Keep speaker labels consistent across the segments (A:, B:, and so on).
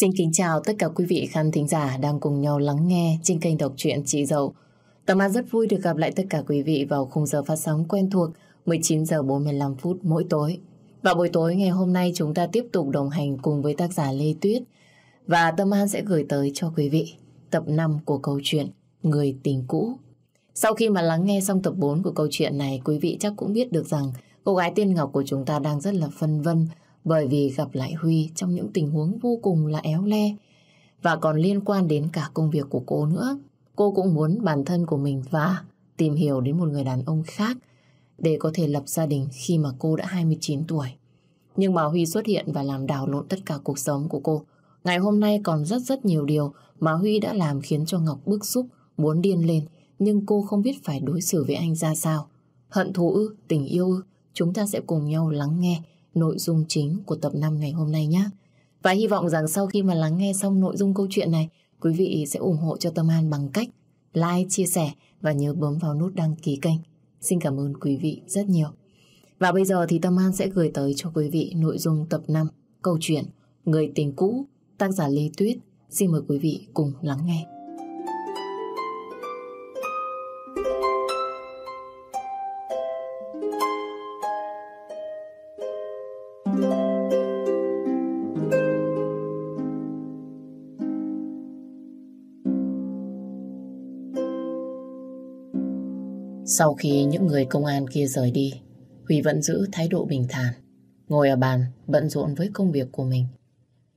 A: Xin kính chào tất cả quý vị khán thính giả đang cùng nhau lắng nghe trên kênh đọc truyện Chị Dậu. Tâm An rất vui được gặp lại tất cả quý vị vào khung giờ phát sóng quen thuộc 19 giờ 45 phút mỗi tối. Và buổi tối ngày hôm nay chúng ta tiếp tục đồng hành cùng với tác giả Lê Tuyết và Tâm An sẽ gửi tới cho quý vị tập 5 của câu chuyện Người tình cũ. Sau khi mà lắng nghe xong tập 4 của câu chuyện này, quý vị chắc cũng biết được rằng cô gái tiên Ngọc của chúng ta đang rất là phân vân bởi vì gặp lại Huy trong những tình huống vô cùng là éo le và còn liên quan đến cả công việc của cô nữa. Cô cũng muốn bản thân của mình và tìm hiểu đến một người đàn ông khác để có thể lập gia đình khi mà cô đã 29 tuổi. Nhưng mà Huy xuất hiện và làm đảo lộn tất cả cuộc sống của cô. Ngày hôm nay còn rất rất nhiều điều mà Huy đã làm khiến cho Ngọc bức xúc, muốn điên lên. Nhưng cô không biết phải đối xử với anh ra sao. Hận thù ư, tình yêu ư, chúng ta sẽ cùng nhau lắng nghe nội dung chính của tập 5 ngày hôm nay nhé. Và hy vọng rằng sau khi mà lắng nghe xong nội dung câu chuyện này, quý vị sẽ ủng hộ cho Tâm An bằng cách like, chia sẻ và nhớ bấm vào nút đăng ký kênh. Xin cảm ơn quý vị rất nhiều. Và bây giờ thì Tâm An sẽ gửi tới cho quý vị nội dung tập 5 câu chuyện Người tình cũ, tác giả Lê Tuyết. Xin mời quý vị cùng lắng nghe. Sau khi những người công an kia rời đi, Huy vẫn giữ thái độ bình thản, ngồi ở bàn bận rộn với công việc của mình.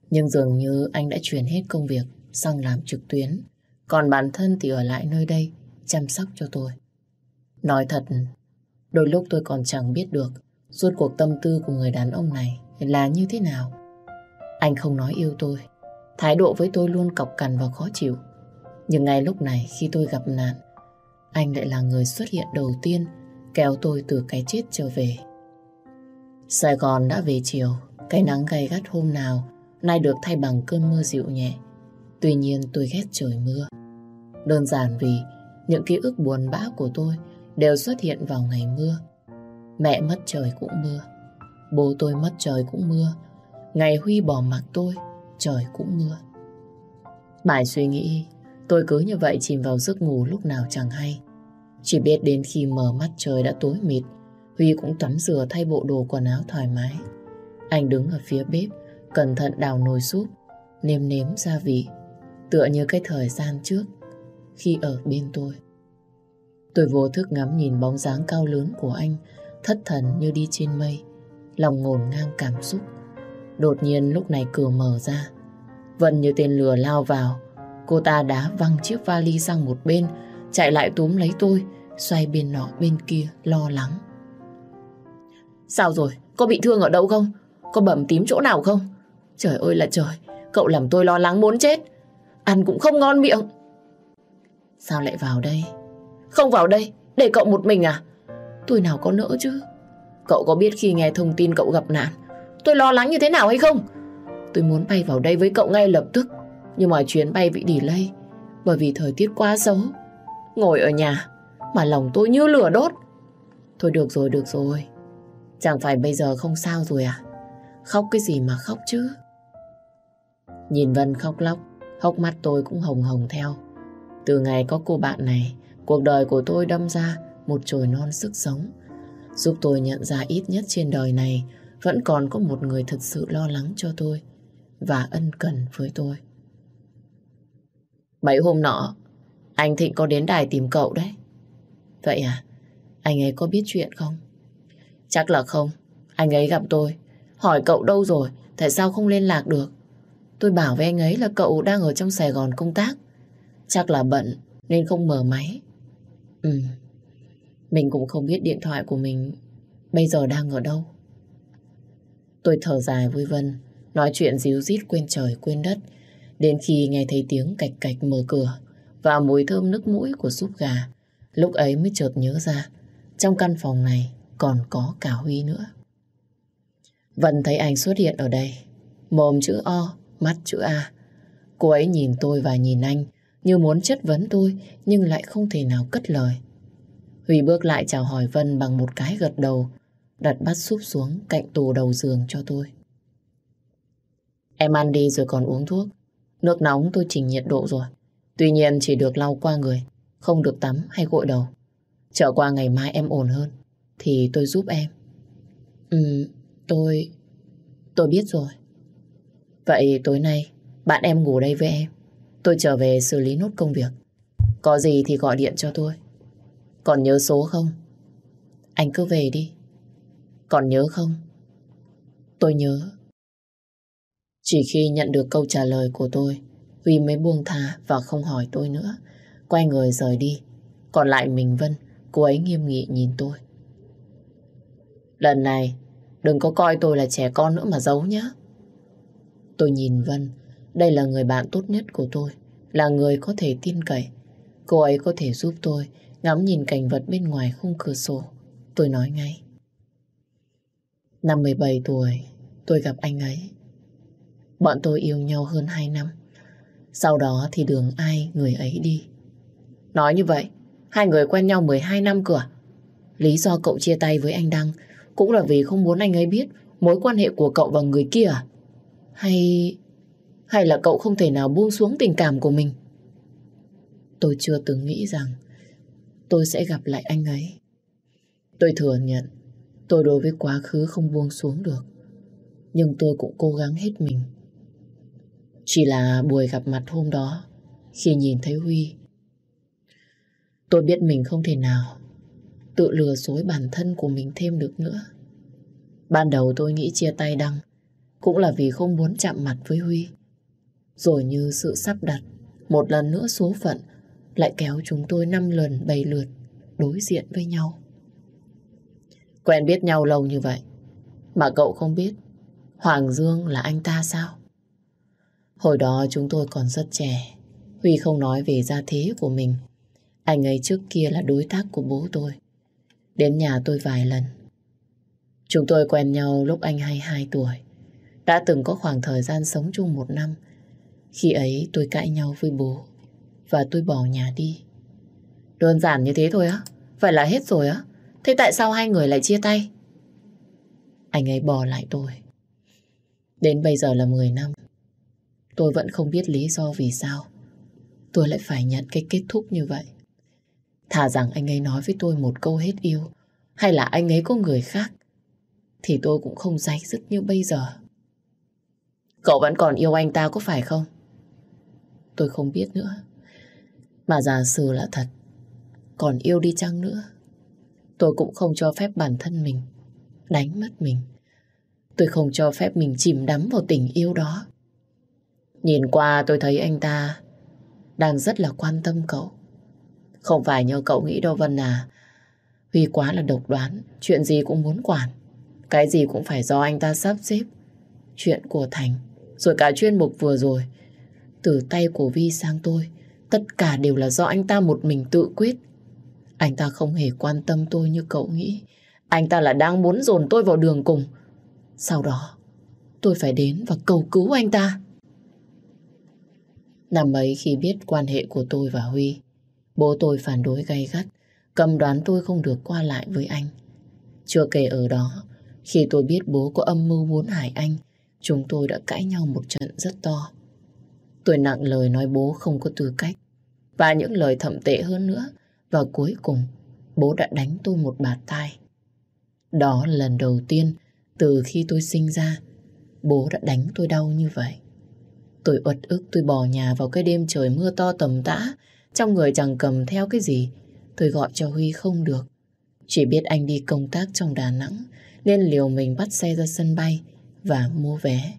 A: Nhưng dường như anh đã chuyển hết công việc sang làm trực tuyến, còn bản thân thì ở lại nơi đây chăm sóc cho tôi. Nói thật, đôi lúc tôi còn chẳng biết được suốt cuộc tâm tư của người đàn ông này là như thế nào. Anh không nói yêu tôi, thái độ với tôi luôn cọc cằn và khó chịu. Nhưng ngay lúc này khi tôi gặp nạn, anh lại là người xuất hiện đầu tiên kéo tôi từ cái chết trở về. Sài Gòn đã về chiều, cái nắng gay gắt hôm nào nay được thay bằng cơn mưa dịu nhẹ. Tuy nhiên tôi ghét trời mưa. Đơn giản vì những ký ức buồn bã của tôi đều xuất hiện vào ngày mưa. Mẹ mất trời cũng mưa, bố tôi mất trời cũng mưa, ngày Huy bỏ mặc tôi, trời cũng mưa. Mãi suy nghĩ, tôi cứ như vậy chìm vào giấc ngủ lúc nào chẳng hay. Chỉ biết đến khi mở mắt trời đã tối mịt, Huy cũng tắm rửa thay bộ đồ quần áo thoải mái. Anh đứng ở phía bếp, cẩn thận đào nồi súp, nêm nếm gia vị, tựa như cái thời gian trước khi ở bên tôi. Tôi vô thức ngắm nhìn bóng dáng cao lớn của anh, thất thần như đi trên mây, lòng ngổn ngang cảm xúc. Đột nhiên lúc này cửa mở ra, Vân như tên lửa lao vào, cô ta đã văng chiếc vali sang một bên, chạy lại túm lấy tôi, xoay bên nọ bên kia lo lắng. Sao rồi? Có bị thương ở đâu không? Có bầm tím chỗ nào không? Trời ơi là trời, cậu làm tôi lo lắng muốn chết. Ăn cũng không ngon miệng. Sao lại vào đây? Không vào đây, để cậu một mình à? Tôi nào có nỡ chứ. Cậu có biết khi nghe thông tin cậu gặp nạn, tôi lo lắng như thế nào hay không? Tôi muốn bay vào đây với cậu ngay lập tức, nhưng mà chuyến bay bị delay bởi vì thời tiết quá xấu. Ngồi ở nhà mà lòng tôi như lửa đốt. Thôi được rồi, được rồi. Chẳng phải bây giờ không sao rồi à? Khóc cái gì mà khóc chứ? Nhìn Vân khóc lóc, hốc mắt tôi cũng hồng hồng theo. Từ ngày có cô bạn này, cuộc đời của tôi đâm ra một chồi non sức sống. Giúp tôi nhận ra ít nhất trên đời này vẫn còn có một người thực sự lo lắng cho tôi và ân cần với tôi. Mấy hôm nọ, anh Thịnh có đến đài tìm cậu đấy. Vậy à? Anh ấy có biết chuyện không? Chắc là không. Anh ấy gặp tôi. Hỏi cậu đâu rồi? Tại sao không liên lạc được? Tôi bảo với anh ấy là cậu đang ở trong Sài Gòn công tác. Chắc là bận nên không mở máy. Ừ. Mình cũng không biết điện thoại của mình bây giờ đang ở đâu. Tôi thở dài với Vân, nói chuyện díu dít quên trời quên đất. Đến khi nghe thấy tiếng cạch cạch mở cửa và mùi thơm nước mũi của súp gà, lúc ấy mới chợt nhớ ra trong căn phòng này còn có cả Huy nữa. Vân thấy anh xuất hiện ở đây, mồm chữ O, mắt chữ A. Cô ấy nhìn tôi và nhìn anh như muốn chất vấn tôi nhưng lại không thể nào cất lời. Huy bước lại chào hỏi Vân bằng một cái gật đầu, đặt bát súp xuống cạnh tủ đầu giường cho tôi. Em ăn đi rồi còn uống thuốc. Nước nóng tôi chỉnh nhiệt độ rồi. Tuy nhiên chỉ được lau qua người, không được tắm hay gội đầu. Chờ qua ngày mai em ổn hơn, thì tôi giúp em. Ừ, tôi... tôi biết rồi. Vậy tối nay, bạn em ngủ đây với em. Tôi trở về xử lý nốt công việc. Có gì thì gọi điện cho tôi. Còn nhớ số không? Anh cứ về đi. Còn nhớ không? Tôi nhớ. Chỉ khi nhận được câu trả lời của tôi, Huy mới buông tha và không hỏi tôi nữa. Quay người rời đi. Còn lại mình Vân, cô ấy nghiêm nghị nhìn tôi. Lần này, đừng có coi tôi là trẻ con nữa mà giấu nhé. Tôi nhìn Vân, đây là người bạn tốt nhất của tôi, là người có thể tin cậy. Cô ấy có thể giúp tôi ngắm nhìn cảnh vật bên ngoài khung cửa sổ. Tôi nói ngay. Năm 17 tuổi, tôi gặp anh ấy. Bọn tôi yêu nhau hơn 2 năm. Sau đó thì đường ai người ấy đi. Nói như vậy, hai người quen nhau 12 năm cửa. À? Lý do cậu chia tay với anh Đăng cũng là vì không muốn anh ấy biết mối quan hệ của cậu và người kia à? Hay... hay là cậu không thể nào buông xuống tình cảm của mình? Tôi chưa từng nghĩ rằng tôi sẽ gặp lại anh ấy. Tôi thừa nhận tôi đối với quá khứ không buông xuống được. Nhưng tôi cũng cố gắng hết mình. Chỉ là buổi gặp mặt hôm đó, khi nhìn thấy Huy, tôi biết mình không thể nào tự lừa dối bản thân của mình thêm được nữa. Ban đầu tôi nghĩ chia tay Đăng cũng là vì không muốn chạm mặt với Huy. Rồi như sự sắp đặt, một lần nữa số phận lại kéo chúng tôi năm lần bảy lượt đối diện với nhau. Quen biết nhau lâu như vậy, mà cậu không biết Hoàng Dương là anh ta sao? Hồi đó chúng tôi còn rất trẻ. Huy không nói về gia thế của mình. Anh ấy trước kia là đối tác của bố tôi. Đến nhà tôi vài lần. Chúng tôi quen nhau lúc anh 22 tuổi. Đã từng có khoảng thời gian sống chung một năm. Khi ấy tôi cãi nhau với bố và tôi bỏ nhà đi. Đơn giản như thế thôi á? Vậy là hết rồi á? Thế tại sao hai người lại chia tay? Anh ấy bỏ lại tôi. Đến bây giờ là 10 năm. Tôi vẫn không biết lý do vì sao tôi lại phải nhận cái kết thúc như vậy. Thà rằng anh ấy nói với tôi một câu hết yêu hay là anh ấy có người khác thì tôi cũng không dây dứt như bây giờ. Cậu vẫn còn yêu anh ta có phải không? Tôi không biết nữa. Mà giả sử là thật, còn yêu đi chăng nữa, tôi cũng không cho phép bản thân mình đánh mất mình. Tôi không cho phép mình chìm đắm vào tình yêu đó. Nhìn qua tôi thấy anh ta đang rất là quan tâm cậu. Không phải như cậu nghĩ đâu Vân à. Huy quá là độc đoán, chuyện gì cũng muốn quản. Cái gì cũng phải do anh ta sắp xếp. Chuyện của Thành, rồi cả chuyên mục vừa rồi. Từ tay của Vi sang tôi, tất cả đều là do anh ta một mình tự quyết. Anh ta không hề quan tâm tôi như cậu nghĩ. Anh ta là đang muốn dồn tôi vào đường cùng. Sau đó, tôi phải đến và cầu cứu anh ta. Năm ấy khi biết quan hệ của tôi và Huy, bố tôi phản đối gay gắt, cầm đoán tôi không được qua lại với anh. Chưa kể ở đó, khi tôi biết bố có âm mưu muốn hại anh, chúng tôi đã cãi nhau một trận rất to. Tôi nặng lời nói bố không có tư cách, và những lời thậm tệ hơn nữa, và cuối cùng, bố đã đánh tôi một bạt tai. Đó là lần đầu tiên từ khi tôi sinh ra, bố đã đánh tôi đau như vậy. Tôi uất ức tôi bỏ nhà vào cái đêm trời mưa to tầm tã, trong người chẳng cầm theo cái gì. Tôi gọi cho Huy không được. Chỉ biết anh đi công tác trong Đà Nẵng, nên liều mình bắt xe ra sân bay và mua vé.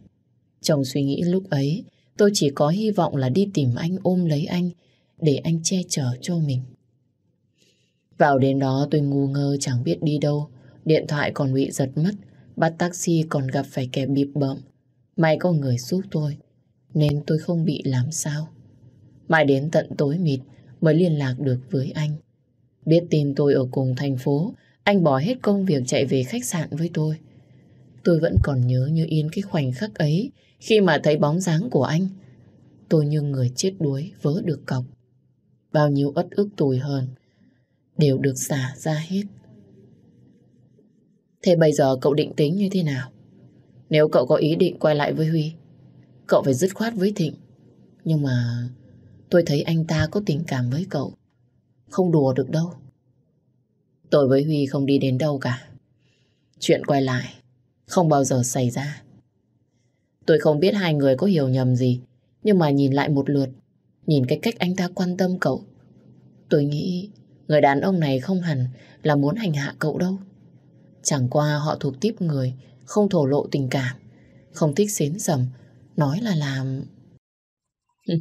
A: Trong suy nghĩ lúc ấy, tôi chỉ có hy vọng là đi tìm anh ôm lấy anh để anh che chở cho mình. Vào đến đó tôi ngu ngơ chẳng biết đi đâu, điện thoại còn bị giật mất, bắt taxi còn gặp phải kẻ bịp bợm. May có người giúp tôi, nên tôi không bị làm sao. Mãi đến tận tối mịt mới liên lạc được với anh. Biết tin tôi ở cùng thành phố, anh bỏ hết công việc chạy về khách sạn với tôi. Tôi vẫn còn nhớ như in cái khoảnh khắc ấy khi mà thấy bóng dáng của anh. Tôi như người chết đuối vớ được cọc. Bao nhiêu ất ức tủi hờn đều được xả ra hết. Thế bây giờ cậu định tính như thế nào? Nếu cậu có ý định quay lại với Huy, cậu phải dứt khoát với Thịnh. Nhưng mà tôi thấy anh ta có tình cảm với cậu. Không đùa được đâu. Tôi với Huy không đi đến đâu cả. Chuyện quay lại không bao giờ xảy ra. Tôi không biết hai người có hiểu nhầm gì, nhưng mà nhìn lại một lượt, nhìn cái cách anh ta quan tâm cậu, tôi nghĩ người đàn ông này không hẳn là muốn hành hạ cậu đâu. Chẳng qua họ thuộc tiếp người, không thổ lộ tình cảm, không thích xến sầm, nói là làm...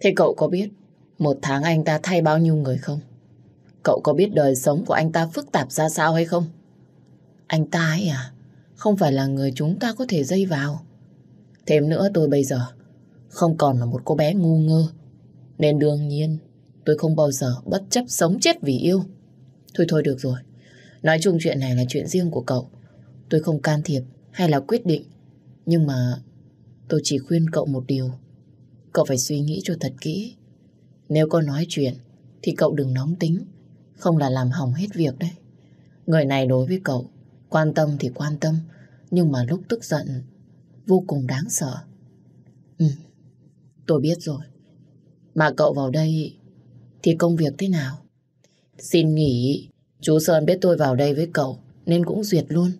A: Thế cậu có biết một tháng anh ta thay bao nhiêu người không? Cậu có biết đời sống của anh ta phức tạp ra sao hay không? Anh ta ấy à? Không phải là người chúng ta có thể dây vào. Thêm nữa tôi bây giờ không còn là một cô bé ngu ngơ. Nên đương nhiên, tôi không bao giờ bất chấp sống chết vì yêu. Thôi thôi được rồi. Nói chung chuyện này là chuyện riêng của cậu. Tôi không can thiệp hay là quyết định. Nhưng mà tôi chỉ khuyên cậu một điều. Cậu phải suy nghĩ cho thật kỹ. Nếu có nói chuyện thì cậu đừng nóng tính. Không là làm hỏng hết việc đấy. Người này đối với cậu quan tâm thì quan tâm nhưng mà lúc tức giận vô cùng đáng sợ. Ừ, tôi biết rồi. Mà cậu vào đây thì công việc thế nào? Xin nghỉ, chú Sơn biết tôi vào đây với cậu nên cũng duyệt luôn.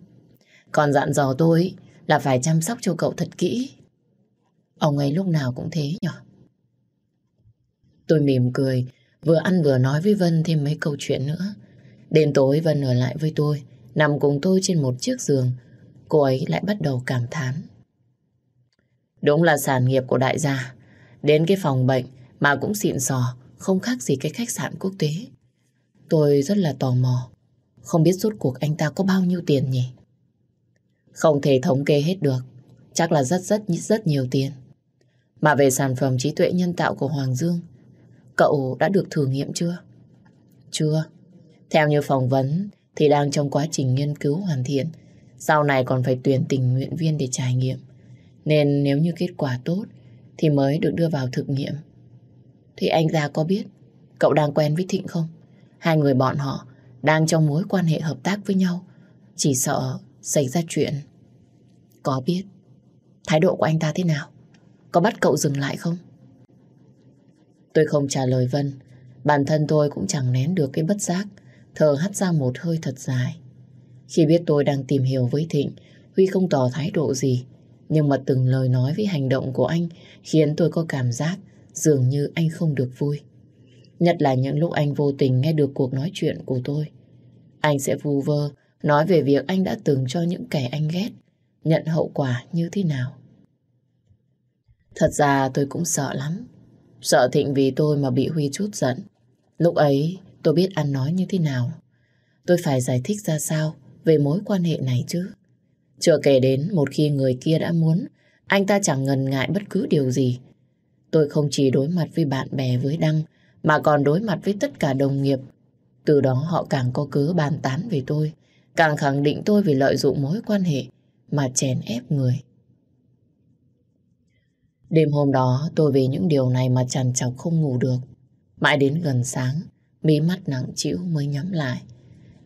A: Còn dặn dò tôi là phải chăm sóc cho cậu thật kỹ. Ông ấy lúc nào cũng thế nhỉ? Tôi mỉm cười, vừa ăn vừa nói với Vân thêm mấy câu chuyện nữa. Đến tối Vân ở lại với tôi, nằm cùng tôi trên một chiếc giường. Cô ấy lại bắt đầu cảm thán. Đúng là sản nghiệp của đại gia. Đến cái phòng bệnh mà cũng xịn sò, không khác gì cái khách sạn quốc tế. Tôi rất là tò mò. Không biết rốt cuộc anh ta có bao nhiêu tiền nhỉ? Không thể thống kê hết được. Chắc là rất rất rất nhiều tiền. Mà về sản phẩm trí tuệ nhân tạo của Hoàng Dương, cậu đã được thử nghiệm chưa? Chưa. Theo như phỏng vấn thì đang trong quá trình nghiên cứu hoàn thiện. Sau này còn phải tuyển tình nguyện viên để trải nghiệm. Nên nếu như kết quả tốt thì mới được đưa vào thực nghiệm. Thì anh ta có biết cậu đang quen với Thịnh không? Hai người bọn họ đang trong mối quan hệ hợp tác với nhau. Chỉ sợ xảy ra chuyện. Có biết thái độ của anh ta thế nào? Có bắt cậu dừng lại không? Tôi không trả lời Vân. Bản thân tôi cũng chẳng nén được cái bất giác. Thở hắt ra một hơi thật dài. Khi biết tôi đang tìm hiểu với Thịnh, Huy không tỏ thái độ gì. Nhưng mà từng lời nói với hành động của anh khiến tôi có cảm giác dường như anh không được vui. Nhất là những lúc anh vô tình nghe được cuộc nói chuyện của tôi. Anh sẽ vu vơ nói về việc anh đã từng cho những kẻ anh ghét nhận hậu quả như thế nào. Thật ra tôi cũng sợ lắm. Sợ Thịnh vì tôi mà bị Huy chút giận. Lúc ấy tôi biết ăn nói như thế nào. Tôi phải giải thích ra sao về mối quan hệ này chứ. Chưa kể đến một khi người kia đã muốn, anh ta chẳng ngần ngại bất cứ điều gì. Tôi không chỉ đối mặt với bạn bè với Đăng, mà còn đối mặt với tất cả đồng nghiệp. Từ đó họ càng có cớ bàn tán về tôi, càng khẳng định tôi vì lợi dụng mối quan hệ mà chèn ép người. Đêm hôm đó tôi vì những điều này mà trằn trọc không ngủ được. Mãi đến gần sáng, mí mắt nặng chịu mới nhắm lại.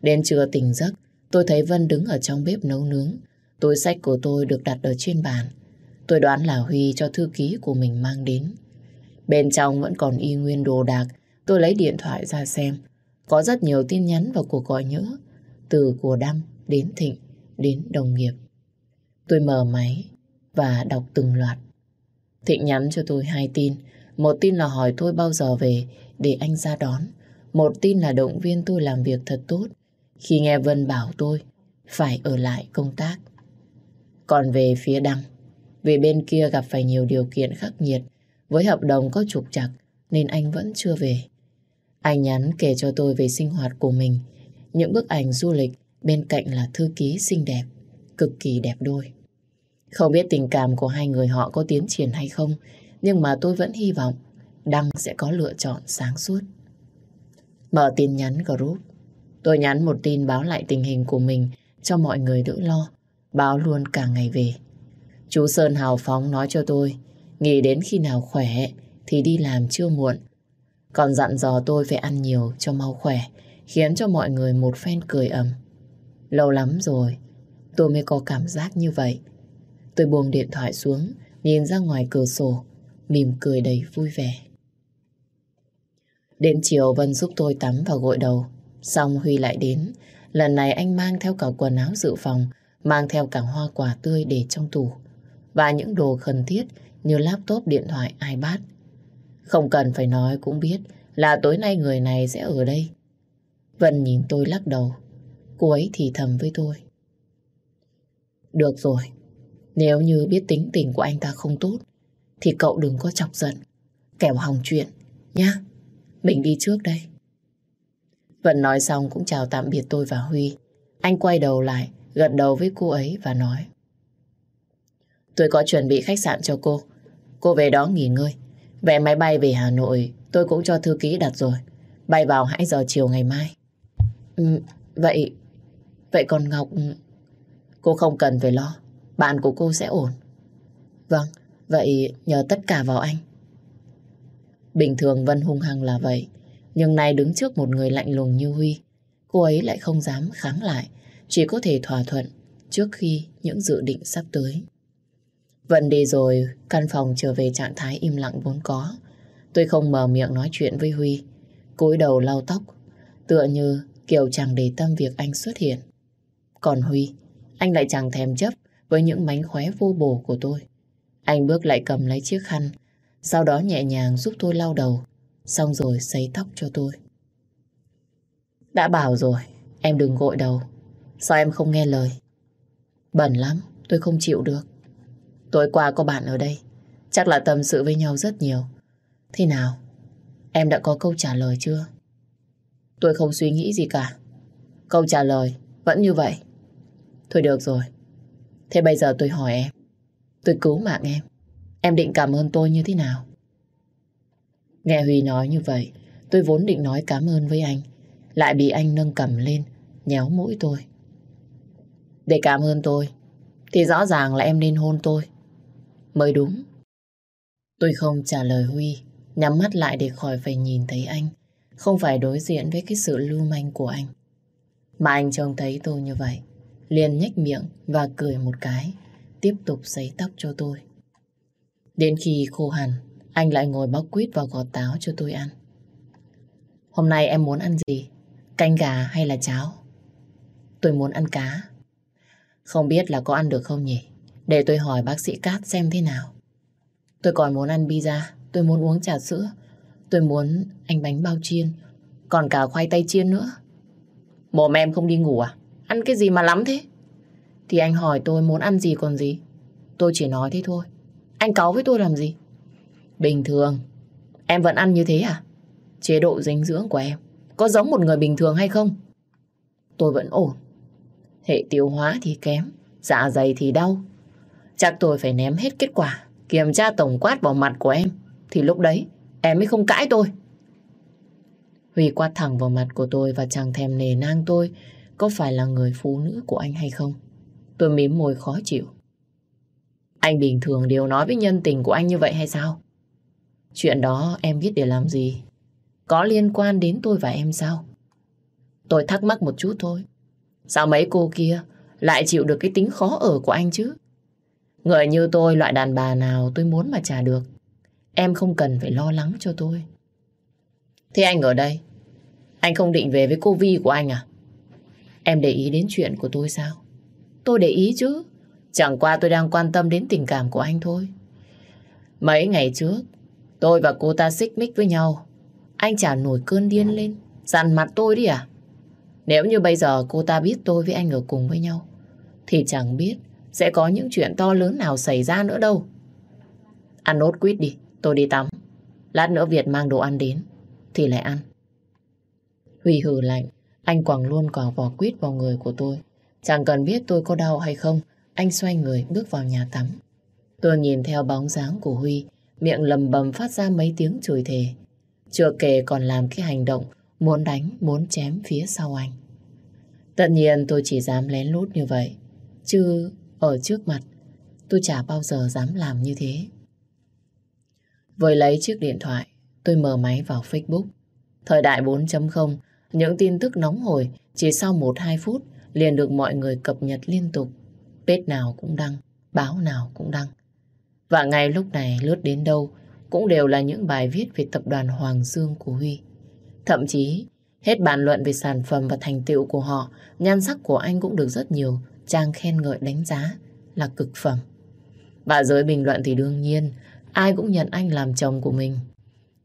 A: Đến trưa tỉnh giấc, tôi thấy Vân đứng ở trong bếp nấu nướng. Túi sách của tôi được đặt ở trên bàn. Tôi đoán là Huy cho thư ký của mình mang đến. Bên trong vẫn còn y nguyên đồ đạc. Tôi lấy điện thoại ra xem. Có rất nhiều tin nhắn và cuộc gọi nhỡ. Từ của Đăng đến Thịnh đến đồng nghiệp. Tôi mở máy và đọc từng loạt. Thịnh nhắn cho tôi hai tin. Một tin là hỏi tôi bao giờ về để anh ra đón. Một tin là động viên tôi làm việc thật tốt. Khi nghe Vân bảo tôi phải ở lại công tác. Còn về phía Đăng, vì bên kia gặp phải nhiều điều kiện khắc nghiệt, với hợp đồng có trục trặc nên anh vẫn chưa về. Anh nhắn kể cho tôi về sinh hoạt của mình, những bức ảnh du lịch bên cạnh là thư ký xinh đẹp, cực kỳ đẹp đôi. Không biết tình cảm của hai người họ có tiến triển hay không, nhưng mà tôi vẫn hy vọng Đăng sẽ có lựa chọn sáng suốt. Mở tin nhắn group, tôi nhắn một tin báo lại tình hình của mình cho mọi người đỡ lo, báo luôn cả ngày về. Chú Sơn hào phóng nói cho tôi, nghỉ đến khi nào khỏe thì đi làm chưa muộn. Còn dặn dò tôi phải ăn nhiều cho mau khỏe, khiến cho mọi người một phen cười ầm. Lâu lắm rồi, tôi mới có cảm giác như vậy. Tôi buông điện thoại xuống, nhìn ra ngoài cửa sổ, mỉm cười đầy vui vẻ. Đến chiều Vân giúp tôi tắm và gội đầu. Xong Huy lại đến. Lần này anh mang theo cả quần áo dự phòng, mang theo cả hoa quả tươi để trong tủ. Và những đồ cần thiết như laptop, điện thoại, iPad. Không cần phải nói cũng biết là tối nay người này sẽ ở đây. Vân nhìn tôi lắc đầu. Cô ấy thì thầm với tôi. Được rồi, nếu như biết tính tình của anh ta không tốt, thì cậu đừng có chọc giận, kẻo hỏng chuyện, nhá. Mình đi trước đây. Vân nói xong cũng chào tạm biệt tôi và Huy. Anh quay đầu lại, gật đầu với cô ấy và nói. Tôi có chuẩn bị khách sạn cho cô. Cô về đó nghỉ ngơi. Vé máy bay về Hà Nội tôi cũng cho thư ký đặt rồi. Bay vào 2 giờ chiều ngày mai. Ừ, vậy, vậy còn Ngọc... Ừ, cô không cần phải lo. Bạn của cô sẽ ổn. Vâng, vậy nhờ tất cả vào anh. Bình thường Vân hung hăng là vậy. Nhưng nay đứng trước một người lạnh lùng như Huy, cô ấy lại không dám kháng lại, chỉ có thể thỏa thuận trước khi những dự định sắp tới. Vân đi rồi, căn phòng trở về trạng thái im lặng vốn có. Tôi không mở miệng nói chuyện với Huy, cúi đầu lau tóc, tựa như kiểu chẳng để tâm việc anh xuất hiện. Còn Huy, anh lại chẳng thèm chấp với những mánh khóe vô bổ của tôi. Anh bước lại cầm lấy chiếc khăn, sau đó nhẹ nhàng giúp tôi lau đầu, xong rồi sấy tóc cho tôi. Đã bảo rồi, em đừng gội đầu. Sao em không nghe lời? Bẩn lắm, tôi không chịu được. Tối qua có bạn ở đây, chắc là tâm sự với nhau rất nhiều. Thế nào? Em đã có câu trả lời chưa? Tôi không suy nghĩ gì cả. Câu trả lời vẫn như vậy. Thôi được rồi. Thế bây giờ tôi hỏi em. Tôi cứu mạng em. Em định cảm ơn tôi như thế nào? Nghe Huy nói như vậy, tôi vốn định nói cảm ơn với anh. Lại bị anh nâng cầm lên, nhéo mũi tôi. Để cảm ơn tôi, thì rõ ràng là em nên hôn tôi. Mới đúng. Tôi không trả lời Huy, nhắm mắt lại để khỏi phải nhìn thấy anh. Không phải đối diện với cái sự lưu manh của anh. Mà anh trông thấy tôi như vậy, liền nhếch miệng và cười một cái, tiếp tục sấy tóc cho tôi. Đến khi khô hẳn, anh lại ngồi bóc quýt và gọt táo cho tôi ăn. Hôm nay em muốn ăn gì? Canh gà hay là cháo? Tôi muốn ăn cá. Không biết là có ăn được không nhỉ? Để tôi hỏi bác sĩ Cát xem thế nào. Tôi còn muốn ăn pizza, tôi muốn uống trà sữa, tôi muốn anh bánh bao chiên, còn cả khoai tây chiên nữa. Mồm em không đi ngủ à? Ăn cái gì mà lắm thế? Thì anh hỏi tôi muốn ăn gì còn gì. Tôi chỉ nói thế thôi. Anh cáu với tôi làm gì? Bình thường. Em vẫn ăn như thế à? Chế độ dinh dưỡng của em có giống một người bình thường hay không? Tôi vẫn ổn. Hệ tiêu hóa thì kém, dạ dày thì đau. Chắc tôi phải ném hết kết quả, kiểm tra tổng quát vào mặt của em. Thì lúc đấy, em mới không cãi tôi. Huy quát thẳng vào mặt của tôi và chẳng thèm nề nang tôi có phải là người phụ nữ của anh hay không. Tôi mím môi khó chịu. Anh bình thường đều nói với nhân tình của anh như vậy hay sao? Chuyện đó em biết để làm gì? Có liên quan đến tôi và em sao? Tôi thắc mắc một chút thôi. Sao mấy cô kia lại chịu được cái tính khó ở của anh chứ? Người như tôi loại đàn bà nào tôi muốn mà trả được. Em không cần phải lo lắng cho tôi. Thế anh ở đây, anh không định về với cô Vi của anh à? Em để ý đến chuyện của tôi sao? Tôi để ý chứ. Chẳng qua tôi đang quan tâm đến tình cảm của anh thôi. Mấy ngày trước, tôi và cô ta xích mích với nhau. Anh chả nổi cơn điên lên, dằn mặt tôi đi à? Nếu như bây giờ cô ta biết tôi với anh ở cùng với nhau, thì chẳng biết sẽ có những chuyện to lớn nào xảy ra nữa đâu. Ăn nốt quýt đi, tôi đi tắm. Lát nữa Việt mang đồ ăn đến, thì lại ăn. Huy hừ lạnh, anh quẳng luôn quả vỏ quýt vào người của tôi. Chẳng cần biết tôi có đau hay không, anh xoay người bước vào nhà tắm. Tôi nhìn theo bóng dáng của Huy, miệng lầm bầm phát ra mấy tiếng chửi thề. Chưa kể còn làm cái hành động muốn đánh, muốn chém phía sau anh. Tất nhiên tôi chỉ dám lén lút như vậy, chứ ở trước mặt tôi chả bao giờ dám làm như thế. Với lấy chiếc điện thoại, tôi mở máy vào Facebook. Thời đại 4.0, những tin tức nóng hổi chỉ sau 1-2 phút liền được mọi người cập nhật liên tục. Pết nào cũng đăng, báo nào cũng đăng. Và ngay lúc này lướt đến đâu cũng đều là những bài viết về tập đoàn Hoàng Dương của Huy. Thậm chí, hết bàn luận về sản phẩm và thành tựu của họ, nhan sắc của anh cũng được rất nhiều trang khen ngợi đánh giá là cực phẩm. Và giới bình luận thì đương nhiên, ai cũng nhận anh làm chồng của mình.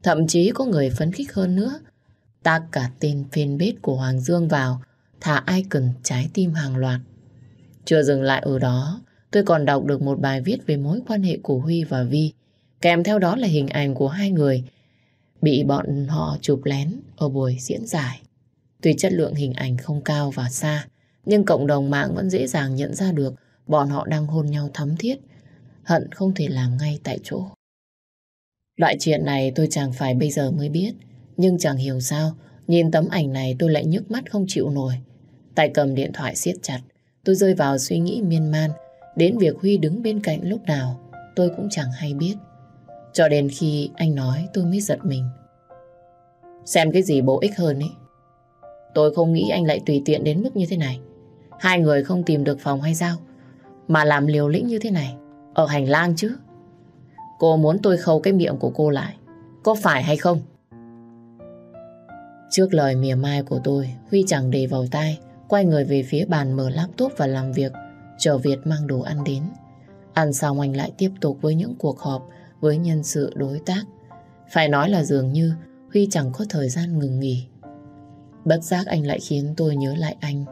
A: Thậm chí có người phấn khích hơn nữa, tác cả tên fanpage của Hoàng Dương vào, thả icon trái tim hàng loạt. Chưa dừng lại ở đó, tôi còn đọc được một bài viết về mối quan hệ của Huy và Vi, kèm theo đó là hình ảnh của hai người bị bọn họ chụp lén ở buổi diễn giải. Tuy chất lượng hình ảnh không cao và xa, nhưng cộng đồng mạng vẫn dễ dàng nhận ra được bọn họ đang hôn nhau thắm thiết, hận không thể làm ngay tại chỗ. Loại chuyện này tôi chẳng phải bây giờ mới biết, nhưng chẳng hiểu sao, nhìn tấm ảnh này tôi lại nhức mắt không chịu nổi. Tay cầm điện thoại siết chặt, tôi rơi vào suy nghĩ miên man, đến việc Huy đứng bên cạnh lúc nào, tôi cũng chẳng hay biết. Cho đến khi anh nói tôi mới giật mình. Xem cái gì bổ ích hơn ấy. Tôi không nghĩ anh lại tùy tiện đến mức như thế này. Hai người không tìm được phòng hay sao? Mà làm liều lĩnh như thế này. Ở hành lang chứ. Cô muốn tôi khâu cái miệng của cô lại. Có phải hay không? Trước lời mỉa mai của tôi, Huy chẳng để vào tai, quay người về phía bàn mở laptop và làm việc, chờ Việt mang đồ ăn đến. Ăn xong anh lại tiếp tục với những cuộc họp với nhân sự đối tác. Phải nói là dường như Huy chẳng có thời gian ngừng nghỉ. Bất giác anh lại khiến tôi nhớ lại anh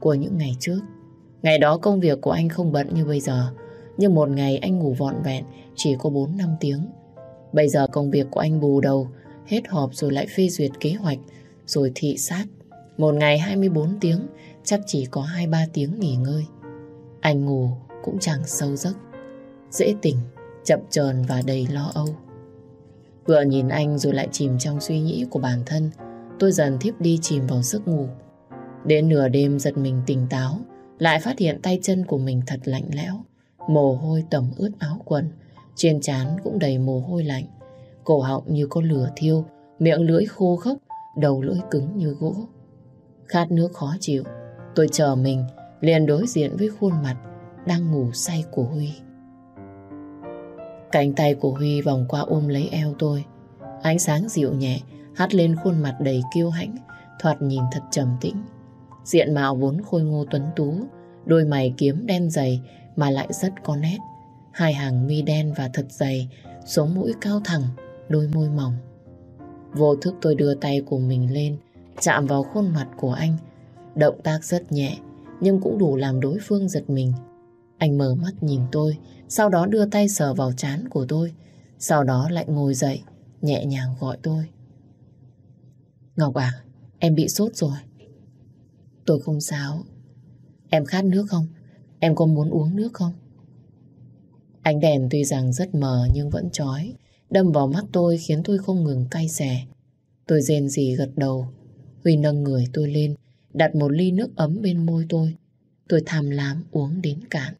A: của những ngày trước. Ngày đó công việc của anh không bận như bây giờ, nhưng một ngày anh ngủ vọn vẹn chỉ có 4-5 tiếng. Bây giờ công việc của anh bù đầu, hết họp rồi lại phê duyệt kế hoạch, rồi thị sát. Một ngày 24 tiếng, chắc chỉ có 2-3 tiếng nghỉ ngơi. Anh ngủ cũng chẳng sâu giấc, dễ tỉnh, chậm chờn và đầy lo âu. Vừa nhìn anh rồi lại chìm trong suy nghĩ của bản thân, tôi dần thiếp đi chìm vào giấc ngủ. Đến nửa đêm giật mình tỉnh táo, lại phát hiện tay chân của mình thật lạnh lẽo, mồ hôi tẩm ướt áo quần, trên trán cũng đầy mồ hôi lạnh, cổ họng như có lửa thiêu, miệng lưỡi khô khốc, đầu lưỡi cứng như gỗ. Khát nước khó chịu, tôi chờ mình liền đối diện với khuôn mặt đang ngủ say của Huy. Cánh tay của Huy vòng qua ôm lấy eo tôi, ánh sáng dịu nhẹ hắt lên khuôn mặt đầy kiêu hãnh, thoạt nhìn thật trầm tĩnh. Diện mạo vốn khôi ngô tuấn tú, đôi mày kiếm đen dày mà lại rất có nét. Hai hàng mi đen và thật dày, sống mũi cao thẳng, đôi môi mỏng. Vô thức tôi đưa tay của mình lên, chạm vào khuôn mặt của anh. Động tác rất nhẹ, nhưng cũng đủ làm đối phương giật mình. Anh mở mắt nhìn tôi, sau đó đưa tay sờ vào trán của tôi, sau đó lại ngồi dậy, nhẹ nhàng gọi tôi. Ngọc à, em bị sốt rồi. Tôi không sao. Em khát nước không? Em có muốn uống nước không? Ánh đèn tuy rằng rất mờ nhưng vẫn chói, đâm vào mắt tôi khiến tôi không ngừng cay xè. Tôi rên rỉ gật đầu. Huy nâng người tôi lên, đặt một ly nước ấm bên môi tôi. Tôi tham lam uống đến cạn.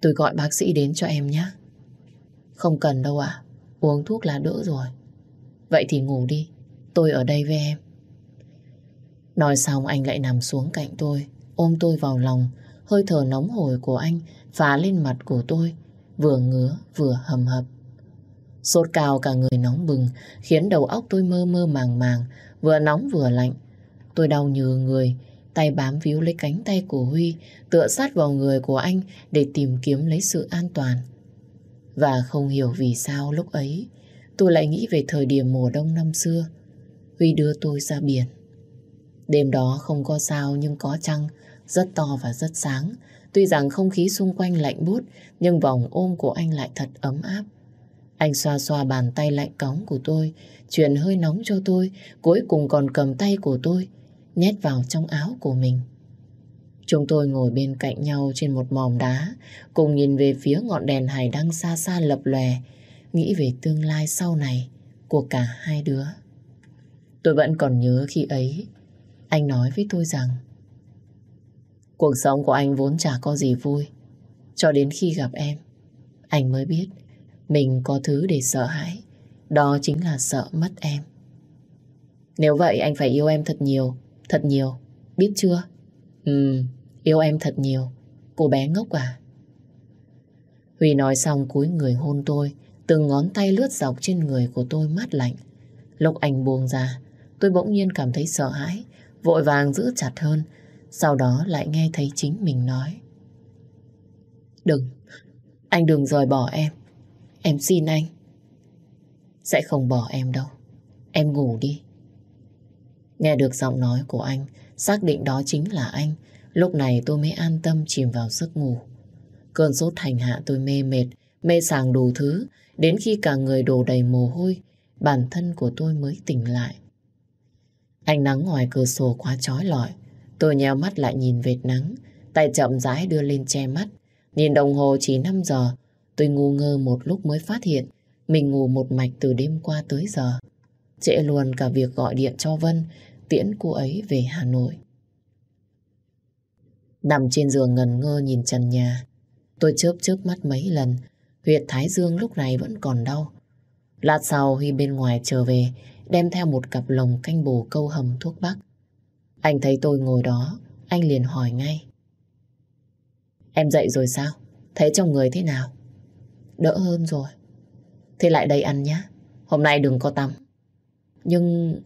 A: Tôi gọi bác sĩ đến cho em nhé. Không cần đâu ạ. Uống thuốc là đỡ rồi. Vậy thì ngủ đi. Tôi ở đây với em. Nói xong anh lại nằm xuống cạnh tôi, ôm tôi vào lòng. Hơi thở nóng hổi của anh phá lên mặt của tôi, vừa ngứa vừa hầm hập. Sốt cao cả người nóng bừng, khiến đầu óc tôi mơ mơ màng màng, vừa nóng vừa lạnh. Tôi đau nhừ người, tay bám víu lấy cánh tay của Huy, tựa sát vào người của anh để tìm kiếm lấy sự an toàn. Và không hiểu vì sao lúc ấy, tôi lại nghĩ về thời điểm mùa đông năm xưa. Huy đưa tôi ra biển. Đêm đó không có sao nhưng có trăng, rất to và rất sáng. Tuy rằng không khí xung quanh lạnh buốt, nhưng vòng ôm của anh lại thật ấm áp. Anh xoa xoa bàn tay lạnh cóng của tôi, truyền hơi nóng cho tôi, cuối cùng còn cầm tay của tôi, nhét vào trong áo của mình. Chúng tôi ngồi bên cạnh nhau trên một mỏm đá, cùng nhìn về phía ngọn đèn hải đăng xa xa lập lòe, nghĩ về tương lai sau này của cả hai đứa. Tôi vẫn còn nhớ khi ấy, anh nói với tôi rằng cuộc sống của anh vốn chả có gì vui. Cho đến khi gặp em, anh mới biết mình có thứ để sợ hãi. Đó chính là sợ mất em. Nếu vậy anh phải yêu em thật nhiều, thật nhiều, biết chưa? Ừ, yêu em thật nhiều, cô bé ngốc à? Huy nói xong cúi người hôn tôi, từng ngón tay lướt dọc trên người của tôi mát lạnh. Lúc anh buông ra, tôi bỗng nhiên cảm thấy sợ hãi, vội vàng giữ chặt hơn, sau đó lại nghe thấy chính mình nói. Đừng, anh đừng rời bỏ em, em xin anh. Sẽ không bỏ em đâu, em ngủ đi. Nghe được giọng nói của anh, xác định đó chính là anh, lúc này tôi mới an tâm chìm vào giấc ngủ. Cơn sốt hành hạ tôi mê mệt, mê sàng đủ thứ, đến khi cả người đổ đầy mồ hôi, bản thân của tôi mới tỉnh lại. Ánh nắng ngoài cửa sổ quá chói lọi, tôi nheo mắt lại nhìn vệt nắng, tay chậm rãi đưa lên che mắt. Nhìn đồng hồ chỉ 5 giờ, tôi ngu ngơ một lúc mới phát hiện mình ngủ một mạch từ đêm qua tới giờ. Trễ luôn cả việc gọi điện cho Vân, tiễn cô ấy về Hà Nội. Nằm trên giường ngần ngơ nhìn trần nhà, tôi chớp chớp mắt mấy lần, huyệt thái dương lúc này vẫn còn đau. Lát sau Huy bên ngoài trở về, đem theo một cặp lồng canh bồ câu hầm thuốc bắc. Anh thấy tôi ngồi đó, anh liền hỏi ngay. Em dậy rồi sao? Thấy trong người thế nào? Đỡ hơn rồi. Thế lại đây ăn nhé. Hôm nay đừng có tắm. Nhưng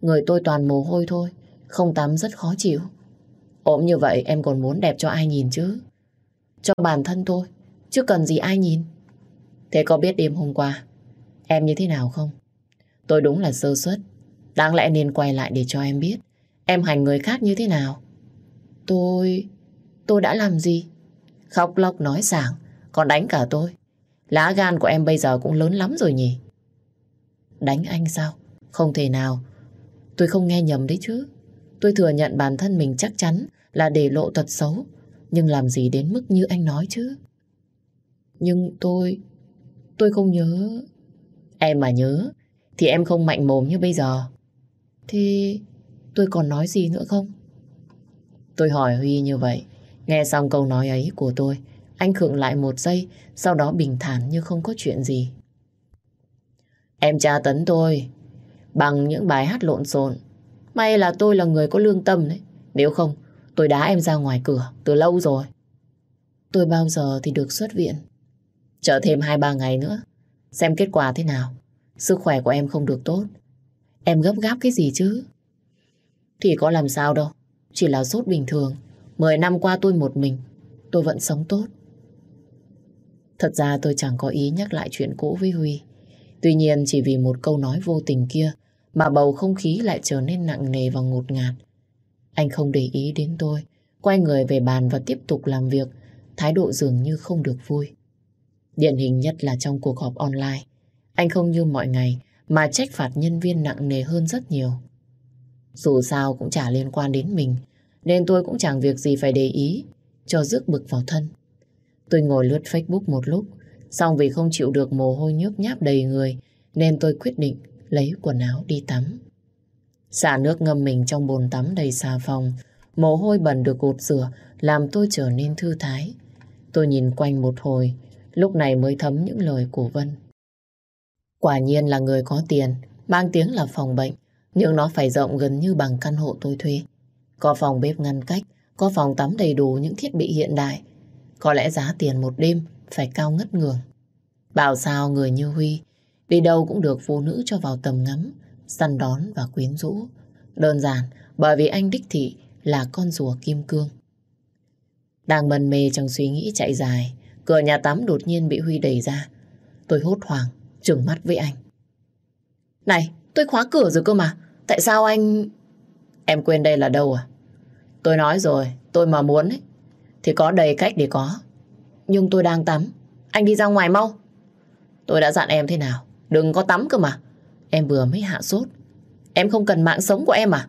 A: người tôi toàn mồ hôi thôi. Không tắm rất khó chịu. Ốm như vậy em còn muốn đẹp cho ai nhìn chứ? Cho bản thân tôi. Chứ cần gì ai nhìn. Thế có biết đêm hôm qua em như thế nào không? Tôi đúng là sơ suất. Đáng lẽ nên quay lại để cho em biết em hành người khác như thế nào. Tôi... tôi đã làm gì? Khóc lóc nói sảng, còn đánh cả tôi. Lá gan của em bây giờ cũng lớn lắm rồi nhỉ? Đánh anh sao? Không thể nào. Tôi không nghe nhầm đấy chứ. Tôi thừa nhận bản thân mình chắc chắn là để lộ tật xấu. Nhưng làm gì đến mức như anh nói chứ? Nhưng tôi... tôi không nhớ... Em mà nhớ, thì em không mạnh mồm như bây giờ. Thì tôi còn nói gì nữa không? Tôi hỏi Huy như vậy. Nghe xong câu nói ấy của tôi, anh khựng lại một giây, sau đó bình thản như không có chuyện gì. Em tra tấn tôi bằng những bài hát lộn xộn. May là tôi là người có lương tâm đấy. Nếu không, tôi đá em ra ngoài cửa từ lâu rồi. Tôi bao giờ thì được xuất viện? Chờ thêm 2-3 ngày nữa, xem kết quả thế nào. Sức khỏe của em không được tốt. Em gấp gáp cái gì chứ? Thì có làm sao đâu. Chỉ là sốt bình thường. Mười năm qua tôi một mình. Tôi vẫn sống tốt. Thật ra tôi chẳng có ý nhắc lại chuyện cũ với Huy. Tuy nhiên chỉ vì một câu nói vô tình kia mà bầu không khí lại trở nên nặng nề và ngột ngạt. Anh không để ý đến tôi, quay người về bàn và tiếp tục làm việc, thái độ dường như không được vui. Điển hình nhất là trong cuộc họp online. Anh không như mọi ngày mà trách phạt nhân viên nặng nề hơn rất nhiều. Dù sao cũng chả liên quan đến mình, nên tôi cũng chẳng việc gì phải để ý, cho rước bực vào thân. Tôi ngồi lướt Facebook một lúc, xong vì không chịu được mồ hôi nhớp nháp đầy người, nên tôi quyết định lấy quần áo đi tắm. Xả nước ngâm mình trong bồn tắm đầy xà phòng, mồ hôi bẩn được gột rửa, làm tôi trở nên thư thái. Tôi nhìn quanh một hồi, lúc này mới thấm những lời của Vân. Quả nhiên là người có tiền, mang tiếng là phòng bệnh, nhưng nó phải rộng gần như bằng căn hộ tôi thuê. Có phòng bếp ngăn cách, có phòng tắm đầy đủ những thiết bị hiện đại. Có lẽ giá tiền một đêm phải cao ngất ngường. Bảo sao người như Huy đi đâu cũng được phụ nữ cho vào tầm ngắm, săn đón và quyến rũ. Đơn giản bởi vì anh đích thị là con rùa kim cương. Đang mần mê trong suy nghĩ chạy dài, cửa nhà tắm đột nhiên bị Huy đẩy ra. Tôi hốt hoảng, trừng mắt với anh. Này, tôi khóa cửa rồi cơ mà. Tại sao anh... Em quên đây là đâu à? Tôi nói rồi, tôi mà muốn ấy, thì có đầy cách để có. Nhưng tôi đang tắm. Anh đi ra ngoài mau. Tôi đã dặn em thế nào? Đừng có tắm cơ mà. Em vừa mới hạ sốt. Em không cần mạng sống của em à?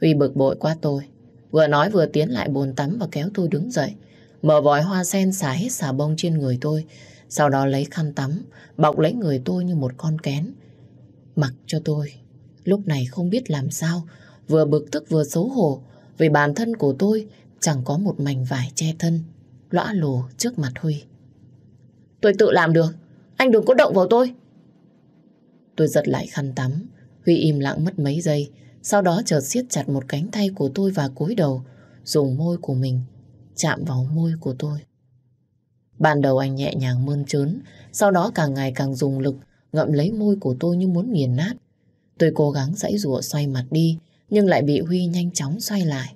A: Huy bực bội qua tôi. Vừa nói vừa tiến lại bồn tắm và kéo tôi đứng dậy. Mở vòi hoa sen xả hết xà bông trên người tôi. Sau đó lấy khăn tắm, bọc lấy người tôi như một con kén. Mặc cho tôi. Lúc này không biết làm sao. Vừa bực tức vừa xấu hổ. Vì bản thân của tôi chẳng có một mảnh vải che thân. Lõa lồ trước mặt Huy. Tôi tự làm được. Anh đừng có động vào tôi. Tôi giật lại khăn tắm. Huy im lặng mất mấy giây. Sau đó chợt siết chặt một cánh tay của tôi và cúi đầu. Dùng môi của mình chạm vào môi của tôi. Ban đầu anh nhẹ nhàng mơn trớn, sau đó càng ngày càng dùng lực, ngậm lấy môi của tôi như muốn nghiền nát. Tôi cố gắng dãy rụa xoay mặt đi, nhưng lại bị Huy nhanh chóng xoay lại.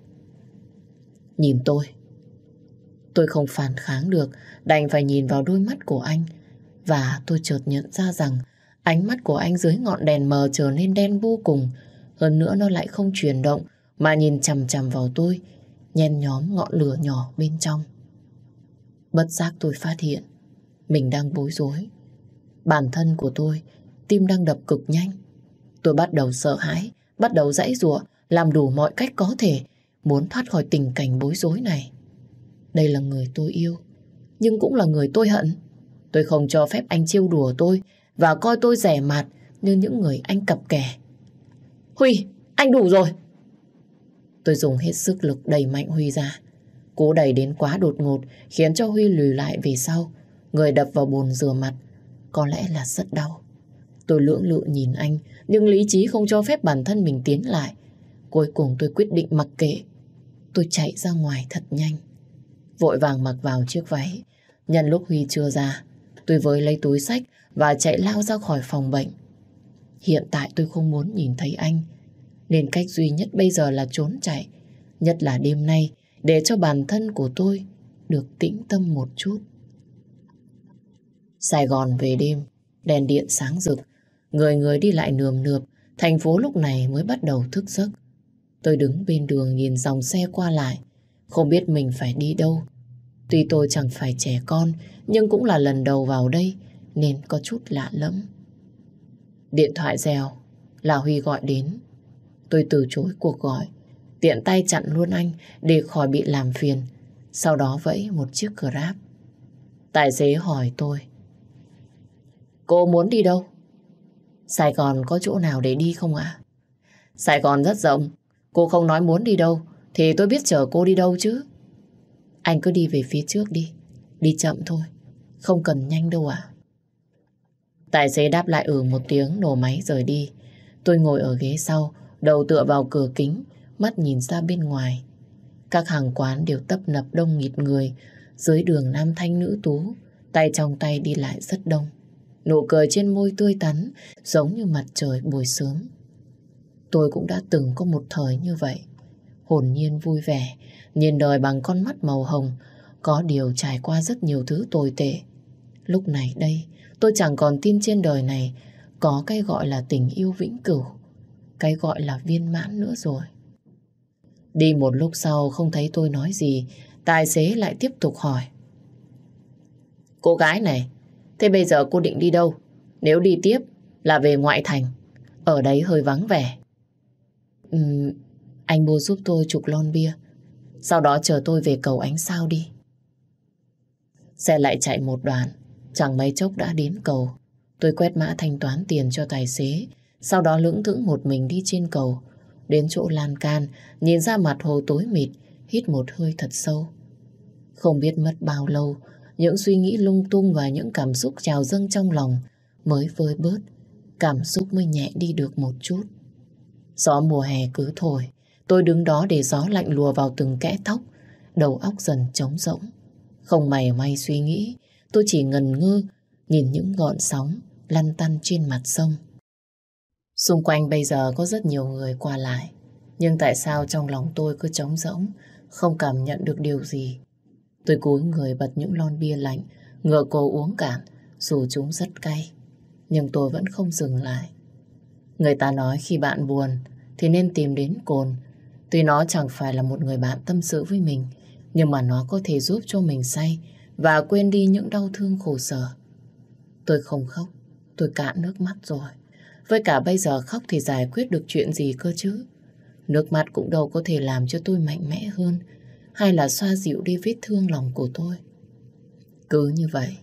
A: Nhìn tôi. Tôi không phản kháng được, đành phải nhìn vào đôi mắt của anh. Và tôi chợt nhận ra rằng ánh mắt của anh dưới ngọn đèn mờ trở nên đen vô cùng. Hơn nữa nó lại không chuyển động, mà nhìn chằm chằm vào tôi, nhen nhóm ngọn lửa nhỏ bên trong. Bất giác tôi phát hiện, mình đang bối rối. Bản thân của tôi, tim đang đập cực nhanh. Tôi bắt đầu sợ hãi, bắt đầu dãy rủa làm đủ mọi cách có thể, muốn thoát khỏi tình cảnh bối rối này. Đây là người tôi yêu, nhưng cũng là người tôi hận. Tôi không cho phép anh chiêu đùa tôi và coi tôi rẻ mạt như những người anh cặp kè. Huy, anh đủ rồi. Tôi dùng hết sức lực đẩy mạnh Huy ra. Cú đẩy đến quá đột ngột khiến cho Huy lùi lại về sau. Người đập vào bồn rửa mặt. Có lẽ là rất đau. Tôi lưỡng lự nhìn anh nhưng lý trí không cho phép bản thân mình tiến lại. Cuối cùng tôi quyết định mặc kệ. Tôi chạy ra ngoài thật nhanh. Vội vàng mặc vào chiếc váy. Nhân lúc Huy chưa ra, tôi với lấy túi sách và chạy lao ra khỏi phòng bệnh. Hiện tại tôi không muốn nhìn thấy anh. Nên cách duy nhất bây giờ là trốn chạy. Nhất là đêm nay, để cho bản thân của tôi được tĩnh tâm một chút. Sài Gòn về đêm, đèn điện sáng rực, người người đi lại nườm nượp, thành phố lúc này mới bắt đầu thức giấc. Tôi đứng bên đường nhìn dòng xe qua lại, không biết mình phải đi đâu. Tuy tôi chẳng phải trẻ con, nhưng cũng là lần đầu vào đây, nên có chút lạ lẫm. Điện thoại reo, là Huy gọi đến. Tôi từ chối cuộc gọi, tiện tay chặn luôn anh để khỏi bị làm phiền. Sau đó vẫy một chiếc Grab. Tài xế hỏi tôi. Cô muốn đi đâu? Sài Gòn có chỗ nào để đi không ạ? Sài Gòn rất rộng. Cô không nói muốn đi đâu, thì tôi biết chở cô đi đâu chứ. Anh cứ đi về phía trước đi. Đi chậm thôi. Không cần nhanh đâu ạ. Tài xế đáp lại ừ một tiếng, nổ máy rời đi. Tôi ngồi ở ghế sau, đầu tựa vào cửa kính, mắt nhìn ra bên ngoài. Các hàng quán đều tấp nập đông nghịt người, dưới đường nam thanh nữ tú, tay trong tay đi lại rất đông. Nụ cười trên môi tươi tắn, giống như mặt trời buổi sớm. Tôi cũng đã từng có một thời như vậy. Hồn nhiên vui vẻ, nhìn đời bằng con mắt màu hồng, có điều trải qua rất nhiều thứ tồi tệ. Lúc này đây, tôi chẳng còn tin trên đời này có cái gọi là tình yêu vĩnh cửu, cái gọi là viên mãn nữa rồi. Đi một lúc sau không thấy tôi nói gì, tài xế lại tiếp tục hỏi. Cô gái này, thế bây giờ cô định đi đâu? Nếu đi tiếp là về ngoại thành, ở đấy hơi vắng vẻ. Ừ, anh mua giúp tôi chục lon bia, sau đó chờ tôi về cầu ánh sao đi. Xe lại chạy một đoạn, chẳng mấy chốc đã đến cầu. Tôi quét mã thanh toán tiền cho tài xế, sau đó lưỡng thững một mình đi trên cầu. Đến chỗ lan can, nhìn ra mặt hồ tối mịt, hít một hơi thật sâu. Không biết mất bao lâu, những suy nghĩ lung tung và những cảm xúc trào dâng trong lòng mới vơi bớt, cảm xúc mới nhẹ đi được một chút. Gió mùa hè cứ thổi, tôi đứng đó để gió lạnh lùa vào từng kẽ tóc, đầu óc dần trống rỗng. Không mày may suy nghĩ, tôi chỉ ngần ngơ nhìn những gọn sóng lăn tăn trên mặt sông. Xung quanh bây giờ có rất nhiều người qua lại, nhưng tại sao trong lòng tôi cứ trống rỗng, không cảm nhận được điều gì. Tôi cúi người bật những lon bia lạnh, ngựa cô uống cạn, dù chúng rất cay. Nhưng tôi vẫn không dừng lại. Người ta nói khi bạn buồn thì nên tìm đến cồn. Tuy nó chẳng phải là một người bạn tâm sự với mình, nhưng mà nó có thể giúp cho mình say và quên đi những đau thương khổ sở. Tôi không khóc, tôi cạn nước mắt rồi. Với cả bây giờ khóc thì giải quyết được chuyện gì cơ chứ. Nước mắt cũng đâu có thể làm cho tôi mạnh mẽ hơn hay là xoa dịu đi vết thương lòng của tôi. Cứ như vậy,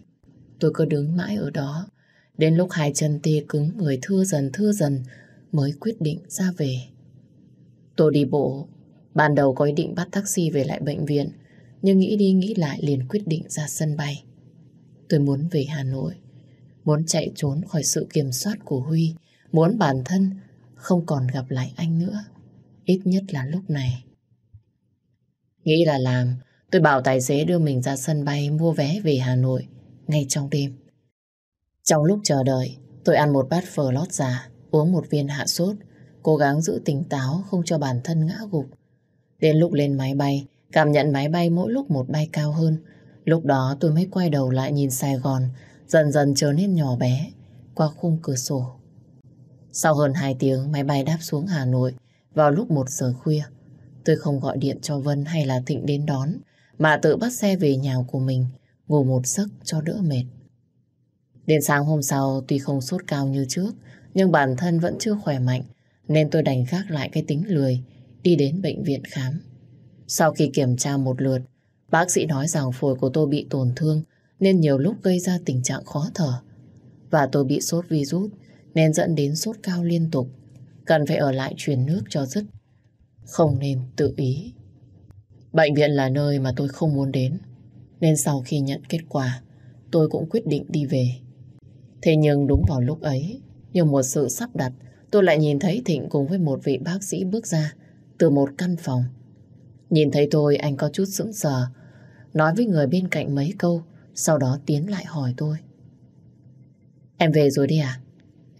A: tôi cứ đứng mãi ở đó. Đến lúc hai chân tê cứng, người thưa dần thưa dần mới quyết định ra về. Tôi đi bộ, ban đầu có ý định bắt taxi về lại bệnh viện, nhưng nghĩ đi nghĩ lại liền quyết định ra sân bay. Tôi muốn về Hà Nội, muốn chạy trốn khỏi sự kiểm soát của Huy, muốn bản thân không còn gặp lại anh nữa. Ít nhất là lúc này. Nghĩ là làm, Tôi bảo tài xế đưa mình ra sân bay mua vé về Hà Nội ngay trong đêm. Trong lúc chờ đợi, tôi ăn một bát phở lót già, uống một viên hạ sốt, cố gắng giữ tỉnh táo không cho bản thân ngã gục. Đến lúc lên máy bay, cảm nhận máy bay mỗi lúc một bay cao hơn. Lúc đó tôi mới quay đầu lại nhìn Sài Gòn, dần dần trở nên nhỏ bé qua khung cửa sổ. Sau hơn 2 tiếng máy bay đáp xuống Hà Nội vào lúc 1 giờ khuya. Tôi không gọi điện cho Vân hay là Thịnh đến đón mà tự bắt xe về nhà của mình ngủ một giấc cho đỡ mệt. Đến sáng hôm sau tuy không sốt cao như trước nhưng bản thân vẫn chưa khỏe mạnh nên tôi đành gác lại cái tính lười đi đến bệnh viện khám. Sau khi kiểm tra một lượt bác sĩ nói rằng phổi của tôi bị tổn thương nên nhiều lúc gây ra tình trạng khó thở. Và tôi bị sốt virus nên dẫn đến sốt cao liên tục. Cần phải ở lại truyền nước cho dứt. Không nên tự ý. Bệnh viện là nơi mà tôi không muốn đến. Nên sau khi nhận kết quả, tôi cũng quyết định đi về. Thế nhưng đúng vào lúc ấy, như một sự sắp đặt, tôi lại nhìn thấy Thịnh cùng với một vị bác sĩ bước ra từ một căn phòng. Nhìn thấy tôi, anh có chút sững sờ, nói với người bên cạnh mấy câu, sau đó tiến lại hỏi tôi. Em về rồi đi à?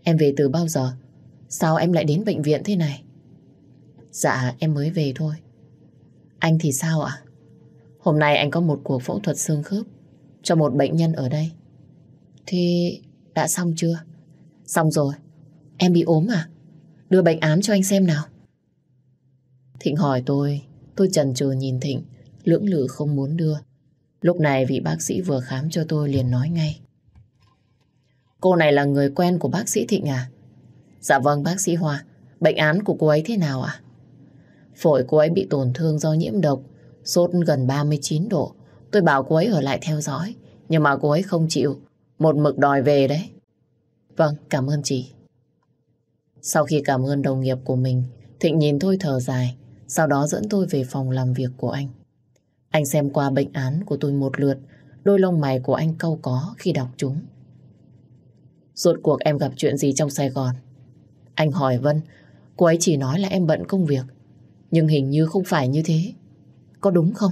A: Em về từ bao giờ? Sao em lại đến bệnh viện thế này? Dạ, em mới về thôi. Anh thì sao ạ? Hôm nay anh có một cuộc phẫu thuật xương khớp cho một bệnh nhân ở đây. Thì đã xong chưa? Xong rồi. Em bị ốm à? Đưa bệnh án cho anh xem nào. Thịnh hỏi tôi, tôi chần chừ nhìn Thịnh, lưỡng lự không muốn đưa. Lúc này vị bác sĩ vừa khám cho tôi liền nói ngay. Cô này là người quen của bác sĩ Thịnh à? Dạ vâng bác sĩ Hoa. Bệnh án của cô ấy thế nào ạ? Phổi cô ấy bị tổn thương do nhiễm độc, sốt gần 39 độ. Tôi bảo cô ấy ở lại theo dõi, nhưng mà cô ấy không chịu. Một mực đòi về đấy. Vâng, cảm ơn chị. Sau khi cảm ơn đồng nghiệp của mình, Thịnh nhìn tôi thở dài, sau đó dẫn tôi về phòng làm việc của anh. Anh xem qua bệnh án của tôi một lượt, đôi lông mày của anh câu có khi đọc chúng. Rốt cuộc em gặp chuyện gì trong Sài Gòn? Anh hỏi Vân, cô ấy chỉ nói là em bận công việc. Nhưng hình như không phải như thế. Có đúng không?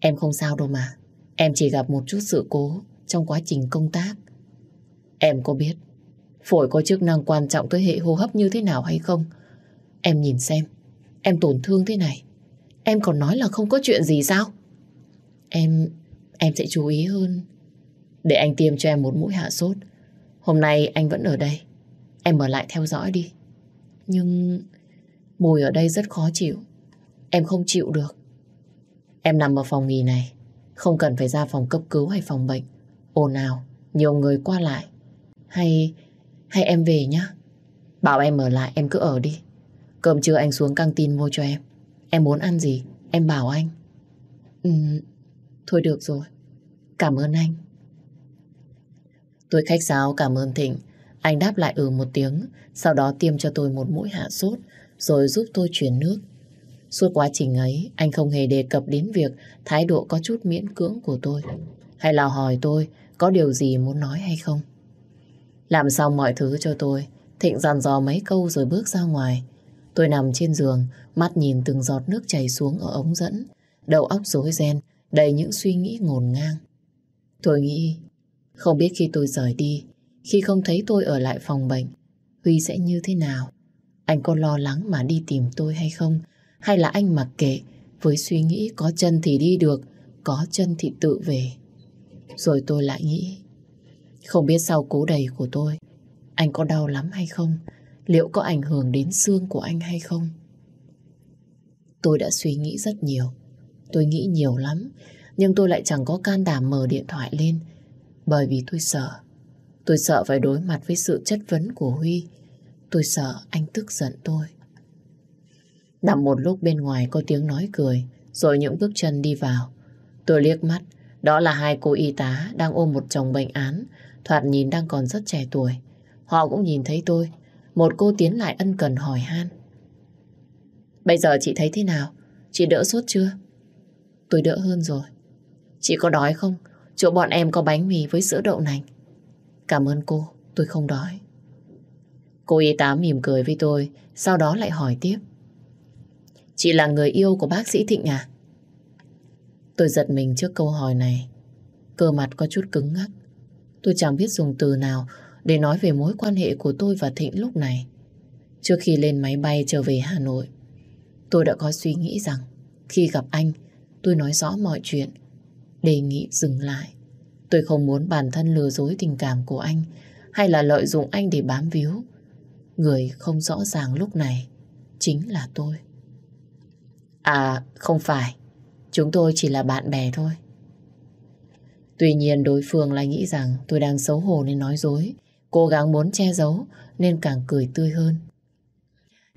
A: Em không sao đâu mà. Em chỉ gặp một chút sự cố trong quá trình công tác. Em có biết phổi có chức năng quan trọng tới hệ hô hấp như thế nào hay không? Em nhìn xem, em tổn thương thế này. Em còn nói là không có chuyện gì sao? Em, em sẽ chú ý hơn. Để anh tiêm cho em một mũi hạ sốt. Hôm nay anh vẫn ở đây. Em ở lại theo dõi đi. Nhưng mùi ở đây rất khó chịu. Em không chịu được. Em nằm ở phòng nghỉ này. Không cần phải ra phòng cấp cứu hay phòng bệnh. Ồn ào, nhiều người qua lại. Hay hay em về nhá. Bảo em ở lại em cứ ở đi. Cơm trưa anh xuống căng tin mua cho em. Em muốn ăn gì? Em bảo anh. Ừ, thôi được rồi. Cảm ơn anh. Tôi khách sáo cảm ơn Thịnh. Anh đáp lại ừ một tiếng, sau đó tiêm cho tôi một mũi hạ sốt, rồi giúp tôi chuyển nước. Suốt quá trình ấy, anh không hề đề cập đến việc thái độ có chút miễn cưỡng của tôi. Hay là hỏi tôi có điều gì muốn nói hay không. Làm xong mọi thứ cho tôi, Thịnh dàn dò mấy câu rồi bước ra ngoài. Tôi nằm trên giường, mắt nhìn từng giọt nước chảy xuống ở ống dẫn, đầu óc rối ren, đầy những suy nghĩ ngổn ngang. Tôi nghĩ không biết khi tôi rời đi, khi không thấy tôi ở lại phòng bệnh, Huy sẽ như thế nào? Anh có lo lắng mà đi tìm tôi hay không? Hay là anh mặc kệ với suy nghĩ có chân thì đi được, có chân thì tự về? Rồi tôi lại nghĩ, không biết sau cú đầy của tôi, anh có đau lắm hay không? Liệu có ảnh hưởng đến xương của anh hay không? Tôi đã suy nghĩ rất nhiều. Tôi nghĩ nhiều lắm, nhưng tôi lại chẳng có can đảm mở điện thoại lên bởi vì tôi sợ. Tôi sợ phải đối mặt với sự chất vấn của Huy. Tôi sợ anh tức giận tôi. Nằm một lúc bên ngoài có tiếng nói cười, rồi những bước chân đi vào. Tôi liếc mắt, đó là hai cô y tá đang ôm một chồng bệnh án, thoạt nhìn đang còn rất trẻ tuổi. Họ cũng nhìn thấy tôi, một cô tiến lại ân cần hỏi han. Bây giờ chị thấy thế nào? Chị đỡ sốt chưa? Tôi đỡ hơn rồi. Chị có đói không? Chỗ bọn em có bánh mì với sữa đậu nành. Cảm ơn cô, tôi không đói. Cô y tá mỉm cười với tôi, sau đó lại hỏi tiếp. Chị là người yêu của bác sĩ Thịnh à? Tôi giật mình trước câu hỏi này. Cơ mặt có chút cứng ngắc. Tôi chẳng biết dùng từ nào để nói về mối quan hệ của tôi và Thịnh lúc này. Trước khi lên máy bay trở về Hà Nội, tôi đã có suy nghĩ rằng khi gặp anh, tôi nói rõ mọi chuyện, đề nghị dừng lại. Tôi không muốn bản thân lừa dối tình cảm của anh hay là lợi dụng anh để bám víu. Người không rõ ràng lúc này chính là tôi. À, không phải. Chúng tôi chỉ là bạn bè thôi. Tuy nhiên đối phương lại nghĩ rằng tôi đang xấu hổ nên nói dối. Cố gắng muốn che giấu nên càng cười tươi hơn.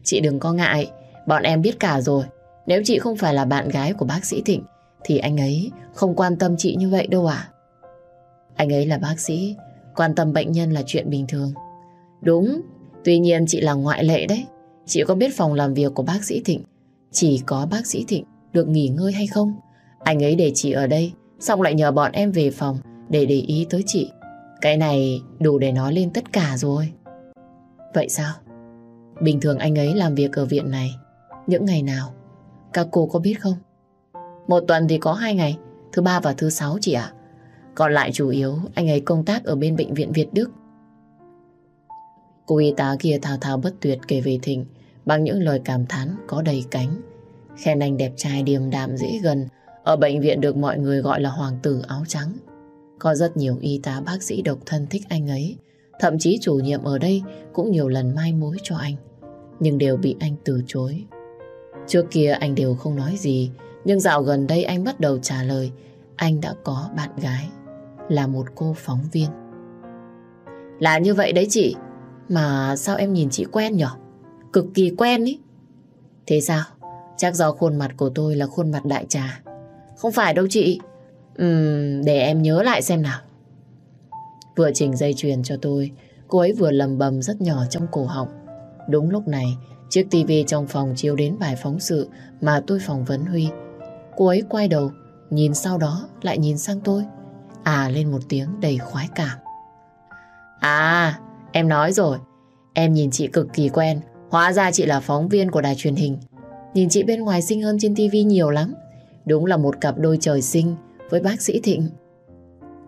A: Chị đừng có ngại, bọn em biết cả rồi. Nếu chị không phải là bạn gái của bác sĩ Thịnh thì anh ấy không quan tâm chị như vậy đâu à. Anh ấy là bác sĩ, quan tâm bệnh nhân là chuyện bình thường. Đúng, tuy nhiên chị là ngoại lệ đấy. Chị có biết phòng làm việc của bác sĩ Thịnh chỉ có bác sĩ Thịnh được nghỉ ngơi hay không? Anh ấy để chị ở đây, xong lại nhờ bọn em về phòng để để ý tới chị. Cái này đủ để nói lên tất cả rồi. Vậy sao? Bình thường anh ấy làm việc ở viện này những ngày nào? Các cô có biết không? Một tuần thì có hai ngày, thứ ba và thứ sáu chị ạ. Còn lại chủ yếu anh ấy công tác ở bên bệnh viện Việt Đức. Cô y tá kia thao thao bất tuyệt kể về Thịnh bằng những lời cảm thán có đầy cánh. Khen anh đẹp trai điềm đạm dễ gần, ở bệnh viện được mọi người gọi là hoàng tử áo trắng. Có rất nhiều y tá bác sĩ độc thân thích anh ấy, thậm chí chủ nhiệm ở đây cũng nhiều lần mai mối cho anh, nhưng đều bị anh từ chối. Trước kia anh đều không nói gì, nhưng dạo gần đây anh bắt đầu trả lời anh đã có bạn gái, là một cô phóng viên. Là như vậy đấy chị, mà sao em nhìn chị quen nhở? Cực kỳ quen ý. Thế sao? Chắc do khuôn mặt của tôi là khuôn mặt đại trà. Không phải đâu chị. Uhm, để em nhớ lại xem nào. Vừa chỉnh dây chuyền cho tôi, cô ấy vừa lầm bầm rất nhỏ trong cổ họng. Đúng lúc này, chiếc tivi trong phòng chiếu đến bài phóng sự mà tôi phỏng vấn Huy. Cô ấy quay đầu, nhìn sau đó lại nhìn sang tôi. À lên một tiếng đầy khoái cảm. À, em nói rồi. Em nhìn chị cực kỳ quen. Hóa ra chị là phóng viên của đài truyền hình. Nhìn chị bên ngoài xinh hơn trên tivi nhiều lắm. Đúng là một cặp đôi trời sinh với bác sĩ Thịnh.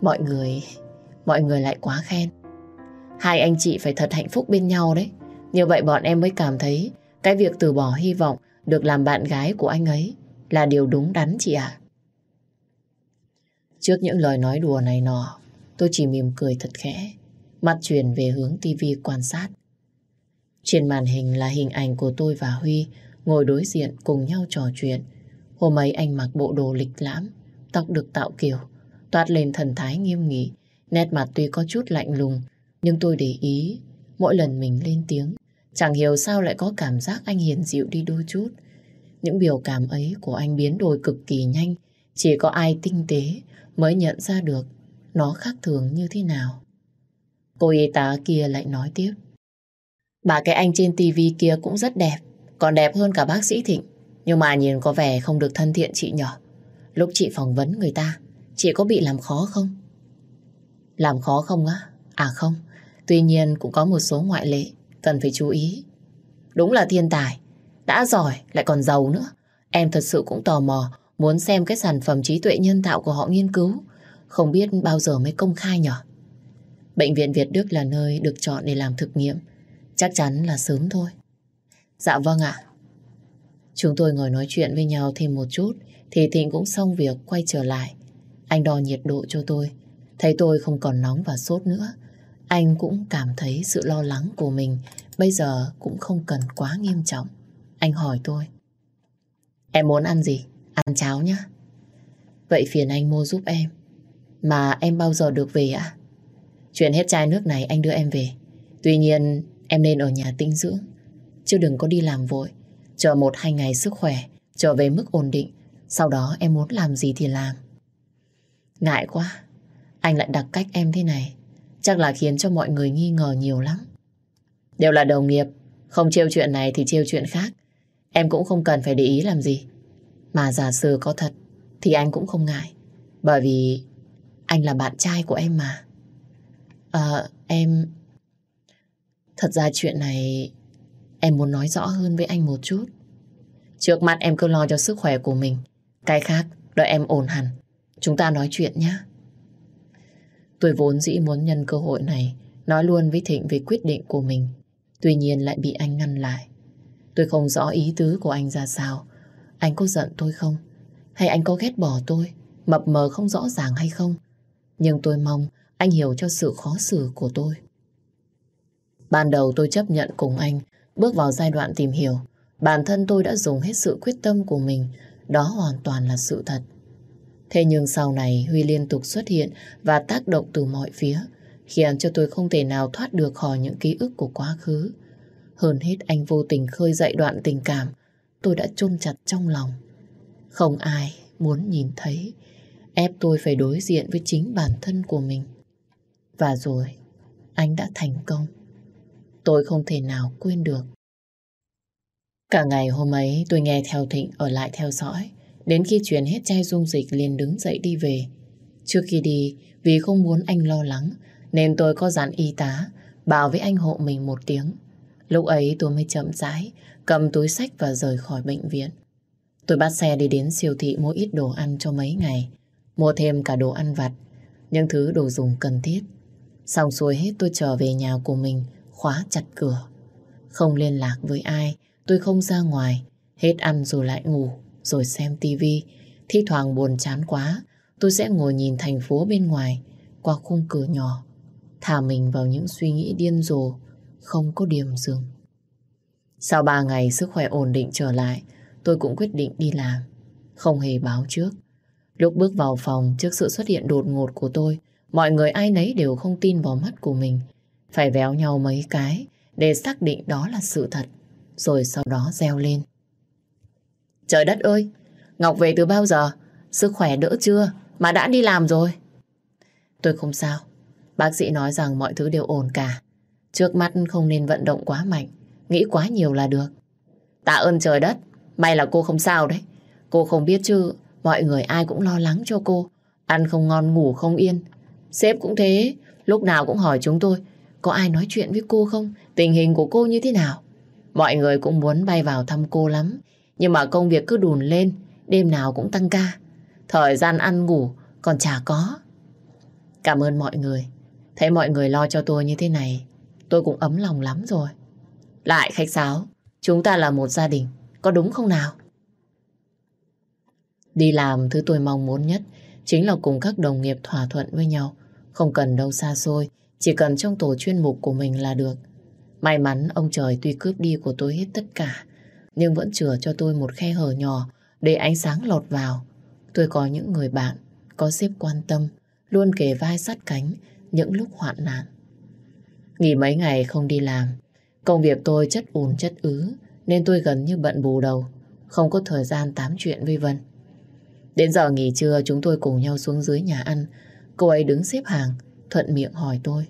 A: Mọi người, mọi người lại quá khen. Hai anh chị phải thật hạnh phúc bên nhau đấy. Như vậy bọn em mới cảm thấy cái việc từ bỏ hy vọng được làm bạn gái của anh ấy là điều đúng đắn chị ạ. Trước những lời nói đùa này nọ, tôi chỉ mỉm cười thật khẽ, mắt chuyển về hướng tivi quan sát. Trên màn hình là hình ảnh của tôi và Huy ngồi đối diện cùng nhau trò chuyện. Hôm ấy anh mặc bộ đồ lịch lãm, tóc được tạo kiểu, toát lên thần thái nghiêm nghị. Nét mặt tuy có chút lạnh lùng, nhưng tôi để ý mỗi lần mình lên tiếng. Chẳng hiểu sao lại có cảm giác anh hiền dịu đi đôi chút. Những biểu cảm ấy của anh biến đổi cực kỳ nhanh, chỉ có ai tinh tế mới nhận ra được nó khác thường như thế nào. Cô y tá kia lại nói tiếp. Bà cái anh trên tivi kia cũng rất đẹp, còn đẹp hơn cả bác sĩ Thịnh. Nhưng mà nhìn có vẻ không được thân thiện chị nhỏ. Lúc chị phỏng vấn người ta, chị có bị làm khó không? Làm khó không á? À không, tuy nhiên cũng có một số ngoại lệ, cần phải chú ý. Đúng là thiên tài, đã giỏi lại còn giàu nữa. Em thật sự cũng tò mò, muốn xem cái sản phẩm trí tuệ nhân tạo của họ nghiên cứu. Không biết bao giờ mới công khai nhở? Bệnh viện Việt Đức là nơi được chọn để làm thực nghiệm. Chắc chắn là sớm thôi. Dạ vâng ạ. Chúng tôi ngồi nói chuyện với nhau thêm một chút, thì Thịnh cũng xong việc quay trở lại. Anh đo nhiệt độ cho tôi. Thấy tôi không còn nóng và sốt nữa. Anh cũng cảm thấy sự lo lắng của mình bây giờ cũng không cần quá nghiêm trọng. Anh hỏi tôi. Em muốn ăn gì? Ăn cháo nhá. Vậy phiền anh mua giúp em. Mà em bao giờ được về ạ? Chuyện hết chai nước này anh đưa em về. Tuy nhiên, em nên ở nhà tinh dưỡng. Chứ đừng có đi làm vội. Chờ một hai ngày sức khỏe, trở về mức ổn định. Sau đó em muốn làm gì thì làm. Ngại quá. Anh lại đặt cách em thế này. Chắc là khiến cho mọi người nghi ngờ nhiều lắm. Đều là đồng nghiệp. Không trêu chuyện này thì trêu chuyện khác. Em cũng không cần phải để ý làm gì. Mà giả sử có thật thì anh cũng không ngại. Bởi vì anh là bạn trai của em mà. À, em... Thật ra chuyện này em muốn nói rõ hơn với anh một chút. Trước mắt em cứ lo cho sức khỏe của mình. Cái khác Đợi em ổn hẳn, chúng ta nói chuyện nhé. Tôi vốn dĩ muốn nhân cơ hội này nói luôn với Thịnh về quyết định của mình. Tuy nhiên lại bị anh ngăn lại. Tôi không rõ ý tứ của anh ra sao. Anh có giận tôi không? Hay anh có ghét bỏ tôi? Mập mờ không rõ ràng hay không? Nhưng tôi mong anh hiểu cho sự khó xử của tôi. Ban đầu tôi chấp nhận cùng anh bước vào giai đoạn tìm hiểu. Bản thân tôi đã dùng hết sự quyết tâm của mình. Đó hoàn toàn là sự thật. Thế nhưng sau này Huy liên tục xuất hiện và tác động từ mọi phía, khiến cho tôi không thể nào thoát được khỏi những ký ức của quá khứ. Hơn hết anh vô tình khơi dậy đoạn tình cảm tôi đã chôn chặt trong lòng. Không ai muốn nhìn thấy, ép tôi phải đối diện với chính bản thân của mình. Và rồi, anh đã thành công. Tôi không thể nào quên được. Cả ngày hôm ấy tôi nghe theo Thịnh ở lại theo dõi. Đến khi chuyển hết chai dung dịch liền đứng dậy đi về. Trước khi đi, vì không muốn anh lo lắng, nên tôi có dặn y tá, bảo với anh hộ mình một tiếng. Lúc ấy tôi mới chậm rãi, cầm túi sách và rời khỏi bệnh viện. Tôi bắt xe đi đến siêu thị mua ít đồ ăn cho mấy ngày, mua thêm cả đồ ăn vặt, những thứ đồ dùng cần thiết. Xong xuôi hết tôi trở về nhà của mình, khóa chặt cửa. Không liên lạc với ai, tôi không ra ngoài, hết ăn rồi lại ngủ, rồi xem tivi. Thi thoảng buồn chán quá, tôi sẽ ngồi nhìn thành phố bên ngoài qua khung cửa nhỏ, thả mình vào những suy nghĩ điên rồ, không có điểm dừng. Sau ba ngày sức khỏe ổn định trở lại, tôi cũng quyết định đi làm, không hề báo trước. Lúc bước vào phòng trước sự xuất hiện đột ngột của tôi, mọi người ai nấy đều không tin vào mắt của mình. Phải véo nhau mấy cái để xác định đó là sự thật, rồi sau đó reo lên. Trời đất ơi, Ngọc về từ bao giờ? Sức khỏe đỡ chưa? Mà đã đi làm rồi. Tôi không sao. Bác sĩ nói rằng mọi thứ đều ổn cả. Trước mắt không nên vận động quá mạnh, nghĩ quá nhiều là được. Tạ ơn trời đất, may là cô không sao đấy. Cô không biết chứ, mọi người ai cũng lo lắng cho cô. Ăn không ngon ngủ không yên. Sếp cũng thế, lúc nào cũng hỏi chúng tôi, có ai nói chuyện với cô không? Tình hình của cô như thế nào? Mọi người cũng muốn bay vào thăm cô lắm. Nhưng mà công việc cứ đùn lên, đêm nào cũng tăng ca. Thời gian ăn ngủ còn chả có. Cảm ơn mọi người. Thấy mọi người lo cho tôi như thế này, tôi cũng ấm lòng lắm rồi. Lại khách sáo, chúng ta là một gia đình, có đúng không nào? Đi làm thứ tôi mong muốn nhất chính là cùng các đồng nghiệp thỏa thuận với nhau. Không cần đâu xa xôi, chỉ cần trong tổ chuyên mục của mình là được. May mắn ông trời tuy cướp đi của tôi hết tất cả, nhưng vẫn chừa cho tôi một khe hở nhỏ để ánh sáng lọt vào. Tôi có những người bạn, có sếp quan tâm, luôn kề vai sát cánh những lúc hoạn nạn. Nghỉ mấy ngày không đi làm, công việc tôi chất ùn chất ứ, nên tôi gần như bận bù đầu, không có thời gian tám chuyện với Vân. Đến giờ nghỉ trưa chúng tôi cùng nhau xuống dưới nhà ăn, cô ấy đứng xếp hàng, thuận miệng hỏi tôi.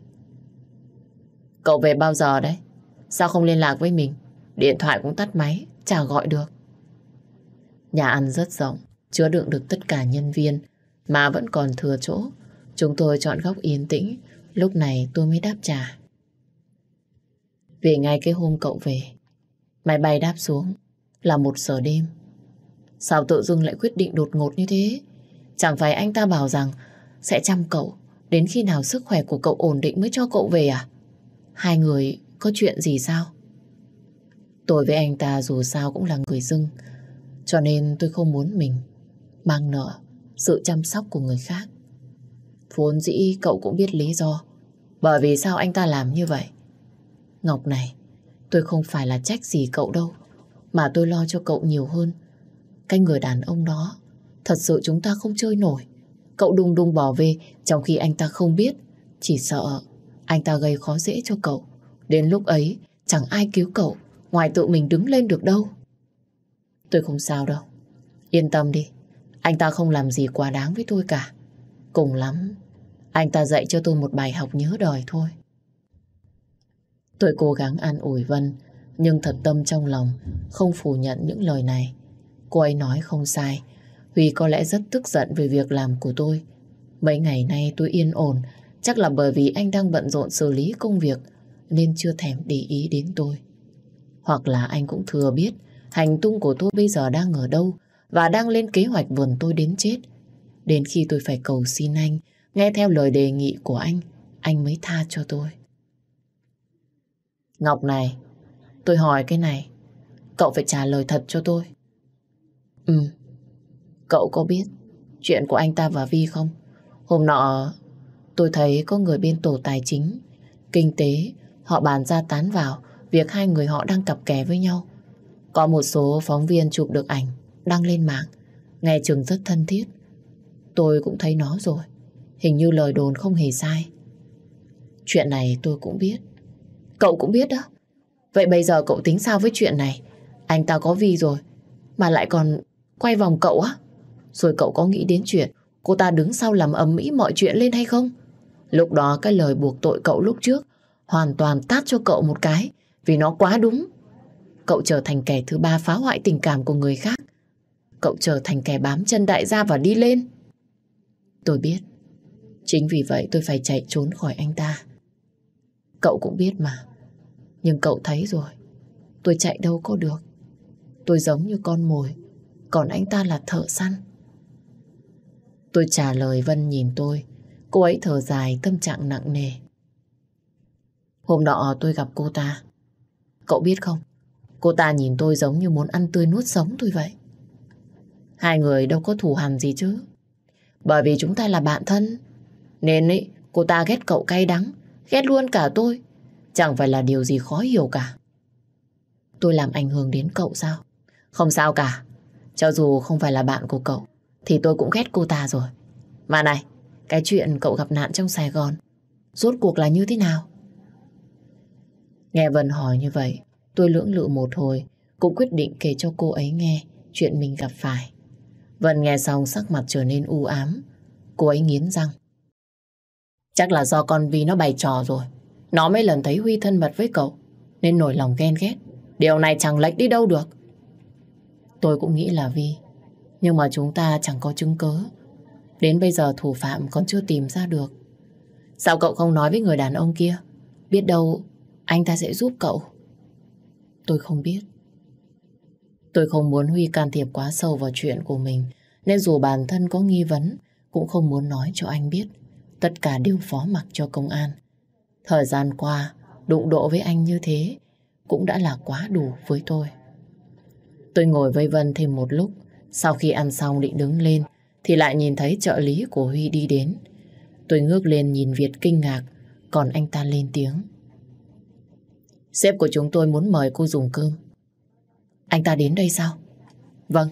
A: Cậu về bao giờ đấy? Sao không liên lạc với mình? Điện thoại cũng tắt máy, chả gọi được. Nhà ăn rất rộng, chứa đựng được tất cả nhân viên, mà vẫn còn thừa chỗ. Chúng tôi chọn góc yên tĩnh, lúc này tôi mới đáp trả. Về ngay cái hôm cậu về, máy bay đáp xuống là một giờ đêm. Sao tự dưng lại quyết định đột ngột như thế? Chẳng phải anh ta bảo rằng sẽ chăm cậu đến khi nào sức khỏe của cậu ổn định mới cho cậu về à? Hai người có chuyện gì sao? Tôi với anh ta dù sao cũng là người dưng, cho nên tôi không muốn mình mang nợ sự chăm sóc của người khác. Vốn dĩ cậu cũng biết lý do bởi vì sao anh ta làm như vậy. Ngọc này, tôi không phải là trách gì cậu đâu, mà tôi lo cho cậu nhiều hơn. Cái người đàn ông đó, thật sự chúng ta không chơi nổi. Cậu đùng đùng bỏ về trong khi anh ta không biết, chỉ sợ anh ta gây khó dễ cho cậu. Đến lúc ấy, chẳng ai cứu cậu, ngoài tự mình đứng lên được đâu. Tôi không sao đâu. Yên tâm đi, anh ta không làm gì quá đáng với tôi cả. Cùng lắm, anh ta dạy cho tôi một bài học nhớ đời thôi. Tôi cố gắng an ủi Vân, nhưng thật tâm trong lòng không phủ nhận những lời này. Cô ấy nói không sai, Huy có lẽ rất tức giận về việc làm của tôi. Mấy ngày nay tôi yên ổn, chắc là bởi vì anh đang bận rộn xử lý công việc nên chưa thèm để ý đến tôi. Hoặc là anh cũng thừa biết hành tung của tôi bây giờ đang ở đâu và đang lên kế hoạch vườn tôi đến chết. Đến khi tôi phải cầu xin anh, nghe theo lời đề nghị của anh, anh mới tha cho tôi. Ngọc này, tôi hỏi cái này, cậu phải trả lời thật cho tôi. Ừ, cậu có biết chuyện của anh ta và Vi không? Hôm nọ, tôi thấy có người bên tổ tài chính, kinh tế, họ bàn ra tán vào việc hai người họ đang cặp kè với nhau. Có một số phóng viên chụp được ảnh, đăng lên mạng, nghe chừng rất thân thiết. Tôi cũng thấy nó rồi, hình như lời đồn không hề sai. Chuyện này tôi cũng biết. Cậu cũng biết đó. Vậy bây giờ cậu tính sao với chuyện này? Anh ta có Vi rồi, mà lại còn quay vòng cậu á? Rồi cậu có nghĩ đến chuyện cô ta đứng sau làm ầm mỹ mọi chuyện lên hay không? Lúc đó cái lời buộc tội cậu lúc trước hoàn toàn tát cho cậu một cái, vì nó quá đúng. Cậu trở thành kẻ thứ ba phá hoại tình cảm của người khác. Cậu trở thành kẻ bám chân đại gia và đi lên. Tôi biết. Chính vì vậy tôi phải chạy trốn khỏi anh ta. Cậu cũng biết mà. Nhưng cậu thấy rồi. Tôi chạy đâu có được. Tôi giống như con mồi. Còn anh ta là thợ săn. Tôi trả lời Vân nhìn tôi. Cô ấy thở dài tâm trạng nặng nề. Hôm nọ tôi gặp cô ta. Cậu biết không? Cô ta nhìn tôi giống như muốn ăn tươi nuốt sống tôi vậy. Hai người đâu có thù hằn gì chứ. Bởi vì chúng ta là bạn thân. Nên ấy, cô ta ghét cậu cay đắng. Ghét luôn cả tôi. Chẳng phải là điều gì khó hiểu cả. Tôi làm ảnh hưởng đến cậu sao? Không sao cả. Cho dù không phải là bạn của cậu, thì tôi cũng ghét cô ta rồi. Mà này, cái chuyện cậu gặp nạn trong Sài Gòn, rốt cuộc là như thế nào? Nghe Vân hỏi như vậy, tôi lưỡng lự một hồi, cũng quyết định kể cho cô ấy nghe chuyện mình gặp phải. Vân nghe xong sắc mặt trở nên u ám, cô ấy nghiến răng. Chắc là do con Vi nó bày trò rồi. Nó mấy lần thấy Huy thân mật với cậu, nên nổi lòng ghen ghét. Điều này chẳng lệch đi đâu được. Tôi cũng nghĩ là Vi, nhưng mà chúng ta chẳng có chứng cớ. Đến bây giờ thủ phạm còn chưa tìm ra được. Sao cậu không nói với người đàn ông kia? Biết đâu anh ta sẽ giúp cậu. Tôi không biết. Tôi không muốn Huy can thiệp quá sâu vào chuyện của mình, nên dù bản thân có nghi vấn, cũng không muốn nói cho anh biết. Tất cả đều phó mặc cho công an. Thời gian qua, đụng độ với anh như thế cũng đã là quá đủ với tôi. Tôi ngồi với Vân thêm một lúc, sau khi ăn xong định đứng lên, thì lại nhìn thấy trợ lý của Huy đi đến. Tôi ngước lên nhìn Việt kinh ngạc, còn anh ta lên tiếng. Sếp của chúng tôi muốn mời cô dùng cơm. Anh ta đến đây sao? Vâng.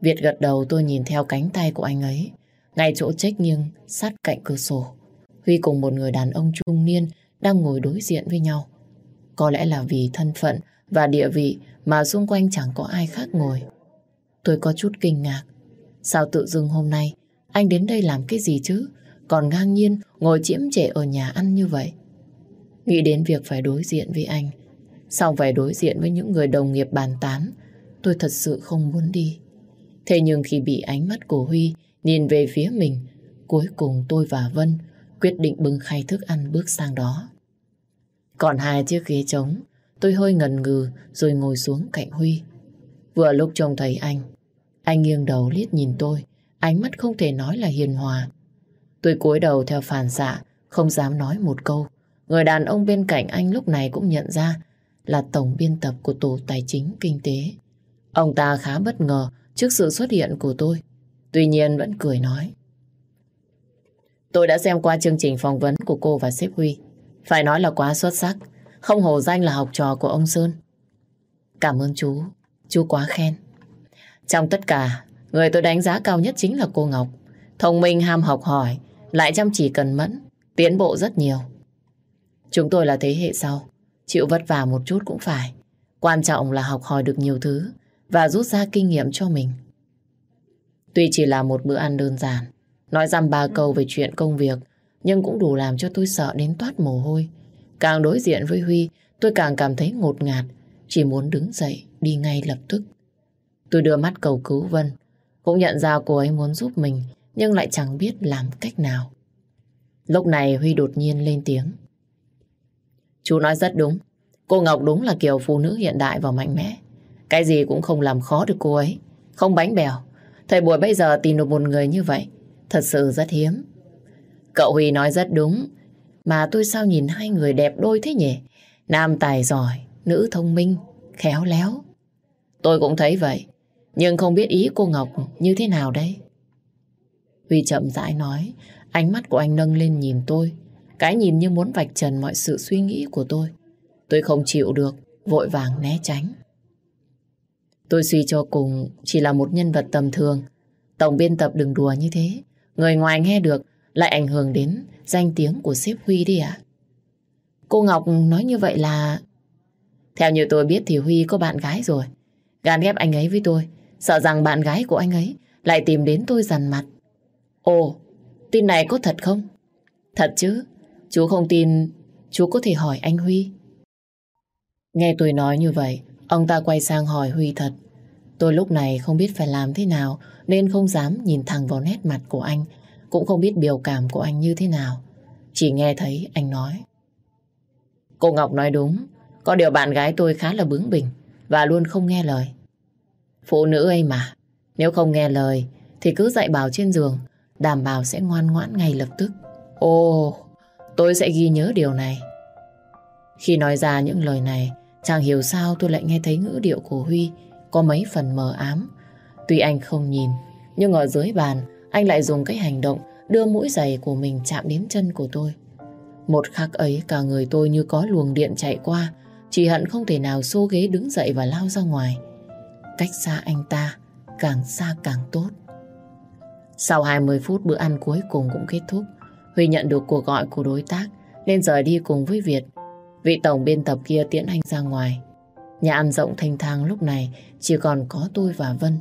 A: Việt gật đầu tôi nhìn theo cánh tay của anh ấy. Ngay chỗ trách nghiêng, sát cạnh cửa sổ. Huy cùng một người đàn ông trung niên đang ngồi đối diện với nhau. Có lẽ là vì thân phận và địa vị mà xung quanh chẳng có ai khác ngồi. Tôi có chút kinh ngạc. Sao tự dưng hôm nay, anh đến đây làm cái gì chứ? Còn ngang nhiên ngồi chiếm trệ ở nhà ăn như vậy. Nghĩ đến việc phải đối diện với anh sau phải đối diện với những người đồng nghiệp bàn tán Tôi thật sự không muốn đi Thế nhưng khi bị ánh mắt của Huy Nhìn về phía mình, Cuối cùng tôi và Vân Quyết định bưng khay thức ăn bước sang đó Còn hai chiếc ghế trống, Tôi hơi ngần ngừ Rồi ngồi xuống cạnh Huy Vừa lúc trông thấy anh anh nghiêng đầu liếc nhìn tôi, Ánh mắt không thể nói là hiền hòa Tôi cúi đầu theo phản xạ, Không dám nói một câu Người đàn ông bên cạnh anh lúc này cũng nhận ra là tổng biên tập của Tổ Tài chính Kinh tế. Ông ta khá bất ngờ trước sự xuất hiện của tôi. Tuy nhiên vẫn cười nói. Tôi đã xem qua chương trình phỏng vấn của cô và sếp Huy. Phải nói là quá xuất sắc. Không hổ danh là học trò của ông Sơn. Cảm ơn chú. Chú quá khen. Trong tất cả, người tôi đánh giá cao nhất chính là cô Ngọc. Thông minh ham học hỏi, lại chăm chỉ cần mẫn, tiến bộ rất nhiều. Chúng tôi là thế hệ sau, chịu vất vả một chút cũng phải. Quan trọng là học hỏi được nhiều thứ và rút ra kinh nghiệm cho mình. Tuy chỉ là một bữa ăn đơn giản, nói dăm ba câu về chuyện công việc, nhưng cũng đủ làm cho tôi sợ đến toát mồ hôi. Càng đối diện với Huy, tôi càng cảm thấy ngột ngạt, chỉ muốn đứng dậy, đi ngay lập tức. Tôi đưa mắt cầu cứu Vân, cũng nhận ra cô ấy muốn giúp mình, nhưng lại chẳng biết làm cách nào. Lúc này Huy đột nhiên lên tiếng. Chú nói rất đúng. Cô Ngọc đúng là kiểu phụ nữ hiện đại và mạnh mẽ. Cái gì cũng không làm khó được cô ấy. không bánh bèo. Thời buổi bây giờ tìm được một người như vậy, thật sự rất hiếm. Cậu Huy nói rất đúng, mà tôi sao nhìn hai người đẹp đôi thế nhỉ? Nam tài giỏi, nữ thông minh, khéo léo. Tôi cũng thấy vậy, nhưng không biết ý cô Ngọc như thế nào đấy. Huy chậm rãi nói, ánh mắt của anh nâng lên nhìn tôi. Cái nhìn như muốn vạch trần mọi sự suy nghĩ của tôi. Tôi không chịu được, vội vàng né tránh. Tôi suy cho cùng chỉ là một nhân vật tầm thường. Tổng biên tập đừng đùa như thế. Người ngoài nghe được lại ảnh hưởng đến danh tiếng của sếp Huy đi ạ. Cô Ngọc nói như vậy là... Theo như tôi biết thì Huy có bạn gái rồi. Gàn ghép anh ấy với tôi. Sợ rằng bạn gái của anh ấy lại tìm đến tôi dằn mặt. Ồ, tin này có thật không? Thật chứ. Chú không tin, chú có thể hỏi anh Huy. Nghe tôi nói như vậy, ông ta quay sang hỏi Huy thật. Tôi lúc này không biết phải làm thế nào nên không dám nhìn thẳng vào nét mặt của anh, cũng không biết biểu cảm của anh như thế nào. Chỉ nghe thấy anh nói. Cô Ngọc nói đúng, có điều bạn gái tôi khá là bướng bỉnh và luôn không nghe lời. Phụ nữ ấy mà, nếu không nghe lời thì cứ dạy bảo trên giường, đảm bảo sẽ ngoan ngoãn ngay lập tức. Ồ, tôi sẽ ghi nhớ điều này. Khi nói ra những lời này, chẳng hiểu sao tôi lại nghe thấy ngữ điệu của Huy có mấy phần mờ ám. Tuy anh không nhìn, nhưng ở dưới bàn, anh lại dùng cái hành động đưa mũi giày của mình chạm đến chân của tôi. Một khắc ấy cả người tôi như có luồng điện chạy qua, chỉ hận không thể nào xô ghế đứng dậy và lao ra ngoài. Cách xa anh ta, càng xa càng tốt. Sau 20 phút bữa ăn cuối cùng cũng kết thúc, Huy nhận được cuộc gọi của đối tác nên rời đi cùng với Việt. Vị tổng biên tập kia tiễn anh ra ngoài. Nhà ăn rộng thanh thang lúc này chỉ còn có tôi và Vân.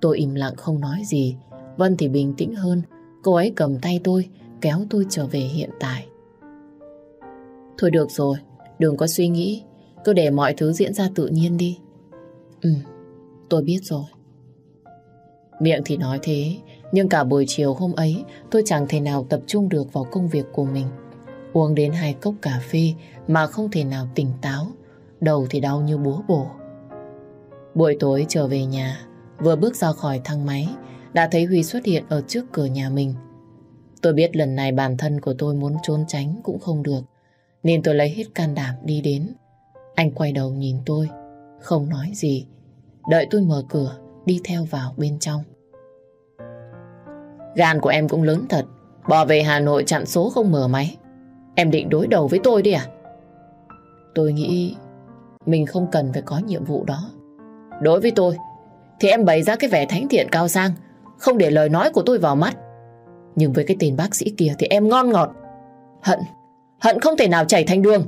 A: Tôi im lặng không nói gì. Vân thì bình tĩnh hơn. Cô ấy cầm tay tôi, kéo tôi trở về hiện tại. Thôi được rồi, đừng có suy nghĩ. Cứ để mọi thứ diễn ra tự nhiên đi. Ừ, tôi biết rồi. Miệng thì nói thế, nhưng cả buổi chiều hôm ấy tôi chẳng thể nào tập trung được vào công việc của mình. Uống đến hai cốc cà phê mà không thể nào tỉnh táo. Đầu thì đau như búa bổ. Buổi tối trở về nhà, vừa bước ra khỏi thang máy, đã thấy Huy xuất hiện ở trước cửa nhà mình. Tôi biết lần này bản thân của tôi muốn trốn tránh cũng không được, nên tôi lấy hết can đảm đi đến. Anh quay đầu nhìn tôi, không nói gì, đợi tôi mở cửa, đi theo vào bên trong. Gan của em cũng lớn thật, bỏ về Hà Nội chặn số không mở máy. Em định đối đầu với tôi đi à? Tôi nghĩ mình không cần phải có nhiệm vụ đó. Đối với tôi, thì em bày ra cái vẻ thánh thiện cao sang, không để lời nói của tôi vào mắt. Nhưng với cái tên bác sĩ kia thì em ngon ngọt. Hận, hận không thể nào chảy thành đường.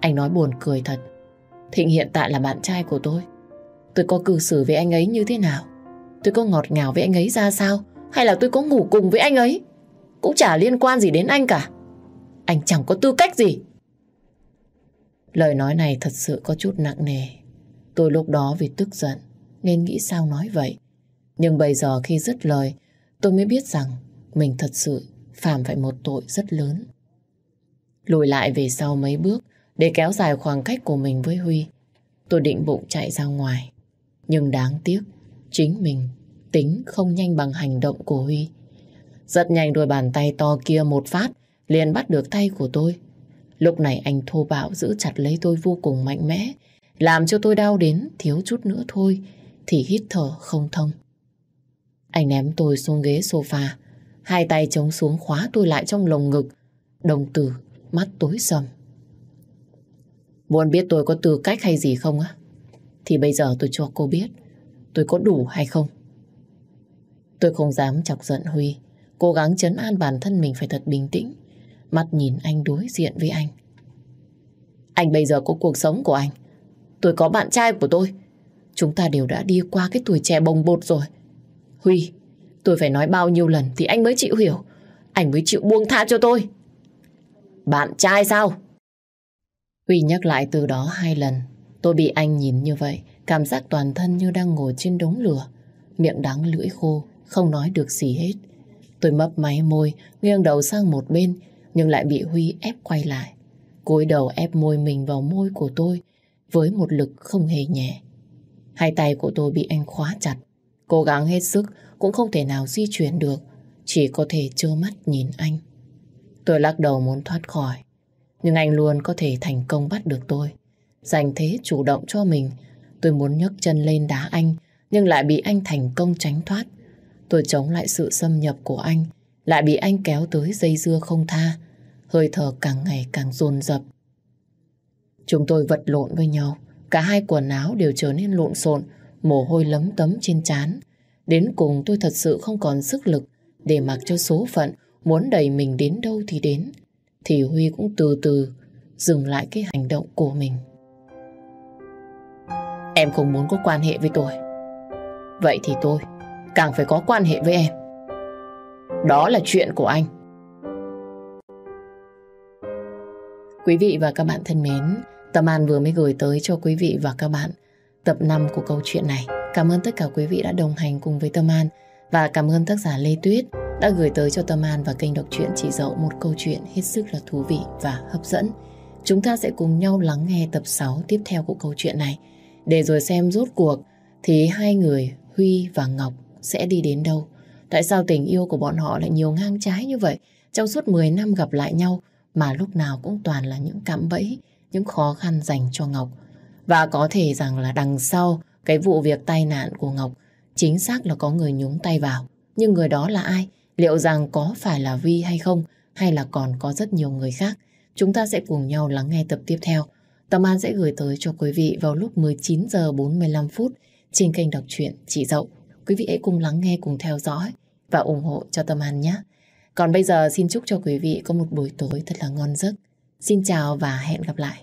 A: Anh nói buồn cười thật. Thịnh hiện tại là bạn trai của tôi. Tôi có cư xử với anh ấy như thế nào? Tôi có ngọt ngào với anh ấy ra sao? Hay là tôi có ngủ cùng với anh ấy? Cũng chả liên quan gì đến anh cả. Anh chẳng có tư cách gì. Lời nói này thật sự có chút nặng nề. Tôi lúc đó vì tức giận, nên nghĩ sao nói vậy. Nhưng bây giờ khi dứt lời, tôi mới biết rằng mình thật sự phạm phải một tội rất lớn. Lùi lại về sau mấy bước, để kéo dài khoảng cách của mình với Huy. Tôi định bụng chạy ra ngoài. Nhưng đáng tiếc, chính mình tính không nhanh bằng hành động của Huy. Rất nhanh đôi bàn tay to kia một phát liền bắt được tay của tôi. Lúc này anh thô bạo giữ chặt lấy tôi vô cùng mạnh mẽ, làm cho tôi đau đến thiếu chút nữa thôi, thì hít thở không thông. Anh ném tôi xuống ghế sofa, hai tay chống xuống khóa tôi lại trong lồng ngực, đồng tử, mắt tối sầm. Muốn biết tôi có tư cách hay gì không á? Thì bây giờ tôi cho cô biết, tôi có đủ hay không? Tôi không dám chọc giận Huy, cố gắng chấn an bản thân mình phải thật bình tĩnh. Mắt nhìn anh đối diện với anh. Anh bây giờ có cuộc sống của anh. Tôi có bạn trai của tôi. Chúng ta đều đã đi qua cái tuổi trẻ bồng bột rồi. Huy, tôi phải nói bao nhiêu lần thì anh mới chịu hiểu. Anh mới chịu buông tha cho tôi. Bạn trai sao? Huy nhắc lại từ đó hai lần. Tôi bị anh nhìn như vậy, cảm giác toàn thân như đang ngồi trên đống lửa. Miệng đắng lưỡi khô, không nói được gì hết. Tôi mấp máy môi, nghiêng đầu sang một bên, nhưng lại bị Huy ép quay lại. cúi đầu ép môi mình vào môi của tôi với một lực không hề nhẹ. Hai tay của tôi bị anh khóa chặt, Cố gắng hết sức cũng không thể nào di chuyển được. Chỉ có thể trơ mắt nhìn anh. Tôi lắc đầu muốn thoát khỏi. Nhưng anh luôn có thể thành công bắt được tôi. Dành thế chủ động cho mình. Tôi muốn nhấc chân lên đá anh nhưng lại bị anh thành công tránh thoát. Tôi chống lại sự xâm nhập của anh lại bị anh kéo tới dây dưa không tha. Hơi thở càng ngày càng dồn dập. Chúng tôi vật lộn với nhau. Cả hai quần áo đều trở nên lộn xộn, mồ hôi lấm tấm trên trán. Đến cùng tôi thật sự không còn sức lực để mặc cho số phận muốn đẩy mình đến đâu thì đến. Thì Huy cũng từ từ dừng lại cái hành động của mình. Em không muốn có quan hệ với tôi. Vậy thì tôi càng phải có quan hệ với em. Đó là chuyện của anh. Quý vị và các bạn thân mến, Tâm An vừa mới gửi tới cho quý vị và các bạn tập 5 của câu chuyện này. Cảm ơn tất cả quý vị đã đồng hành cùng với Tâm An và cảm ơn tác giả Lê Tuyết đã gửi tới cho Tâm An và kênh đọc truyện chỉ dậu một câu chuyện hết sức là thú vị và hấp dẫn. Chúng ta sẽ cùng nhau lắng nghe tập 6 tiếp theo của câu chuyện này để rồi xem rốt cuộc thì hai người Huy và Ngọc sẽ đi đến đâu. Tại sao tình yêu của bọn họ lại nhiều ngang trái như vậy? Trong suốt 10 năm gặp lại nhau mà lúc nào cũng toàn là những cạm bẫy, những khó khăn dành cho Ngọc. Và có thể rằng là đằng sau cái vụ việc tai nạn của Ngọc chính xác là có người nhúng tay vào. Nhưng người đó là ai? Liệu rằng có phải là Vi hay không? Hay là còn có rất nhiều người khác? Chúng ta sẽ cùng nhau lắng nghe tập tiếp theo. Tâm An sẽ gửi tới cho quý vị vào lúc 19 giờ 45 phút trên kênh đọc truyện Chị Dậu. Quý vị hãy cùng lắng nghe, cùng theo dõi và ủng hộ cho Tâm An nhé. Còn bây giờ xin chúc cho quý vị có một buổi tối thật là ngon giấc. Xin chào và hẹn gặp lại.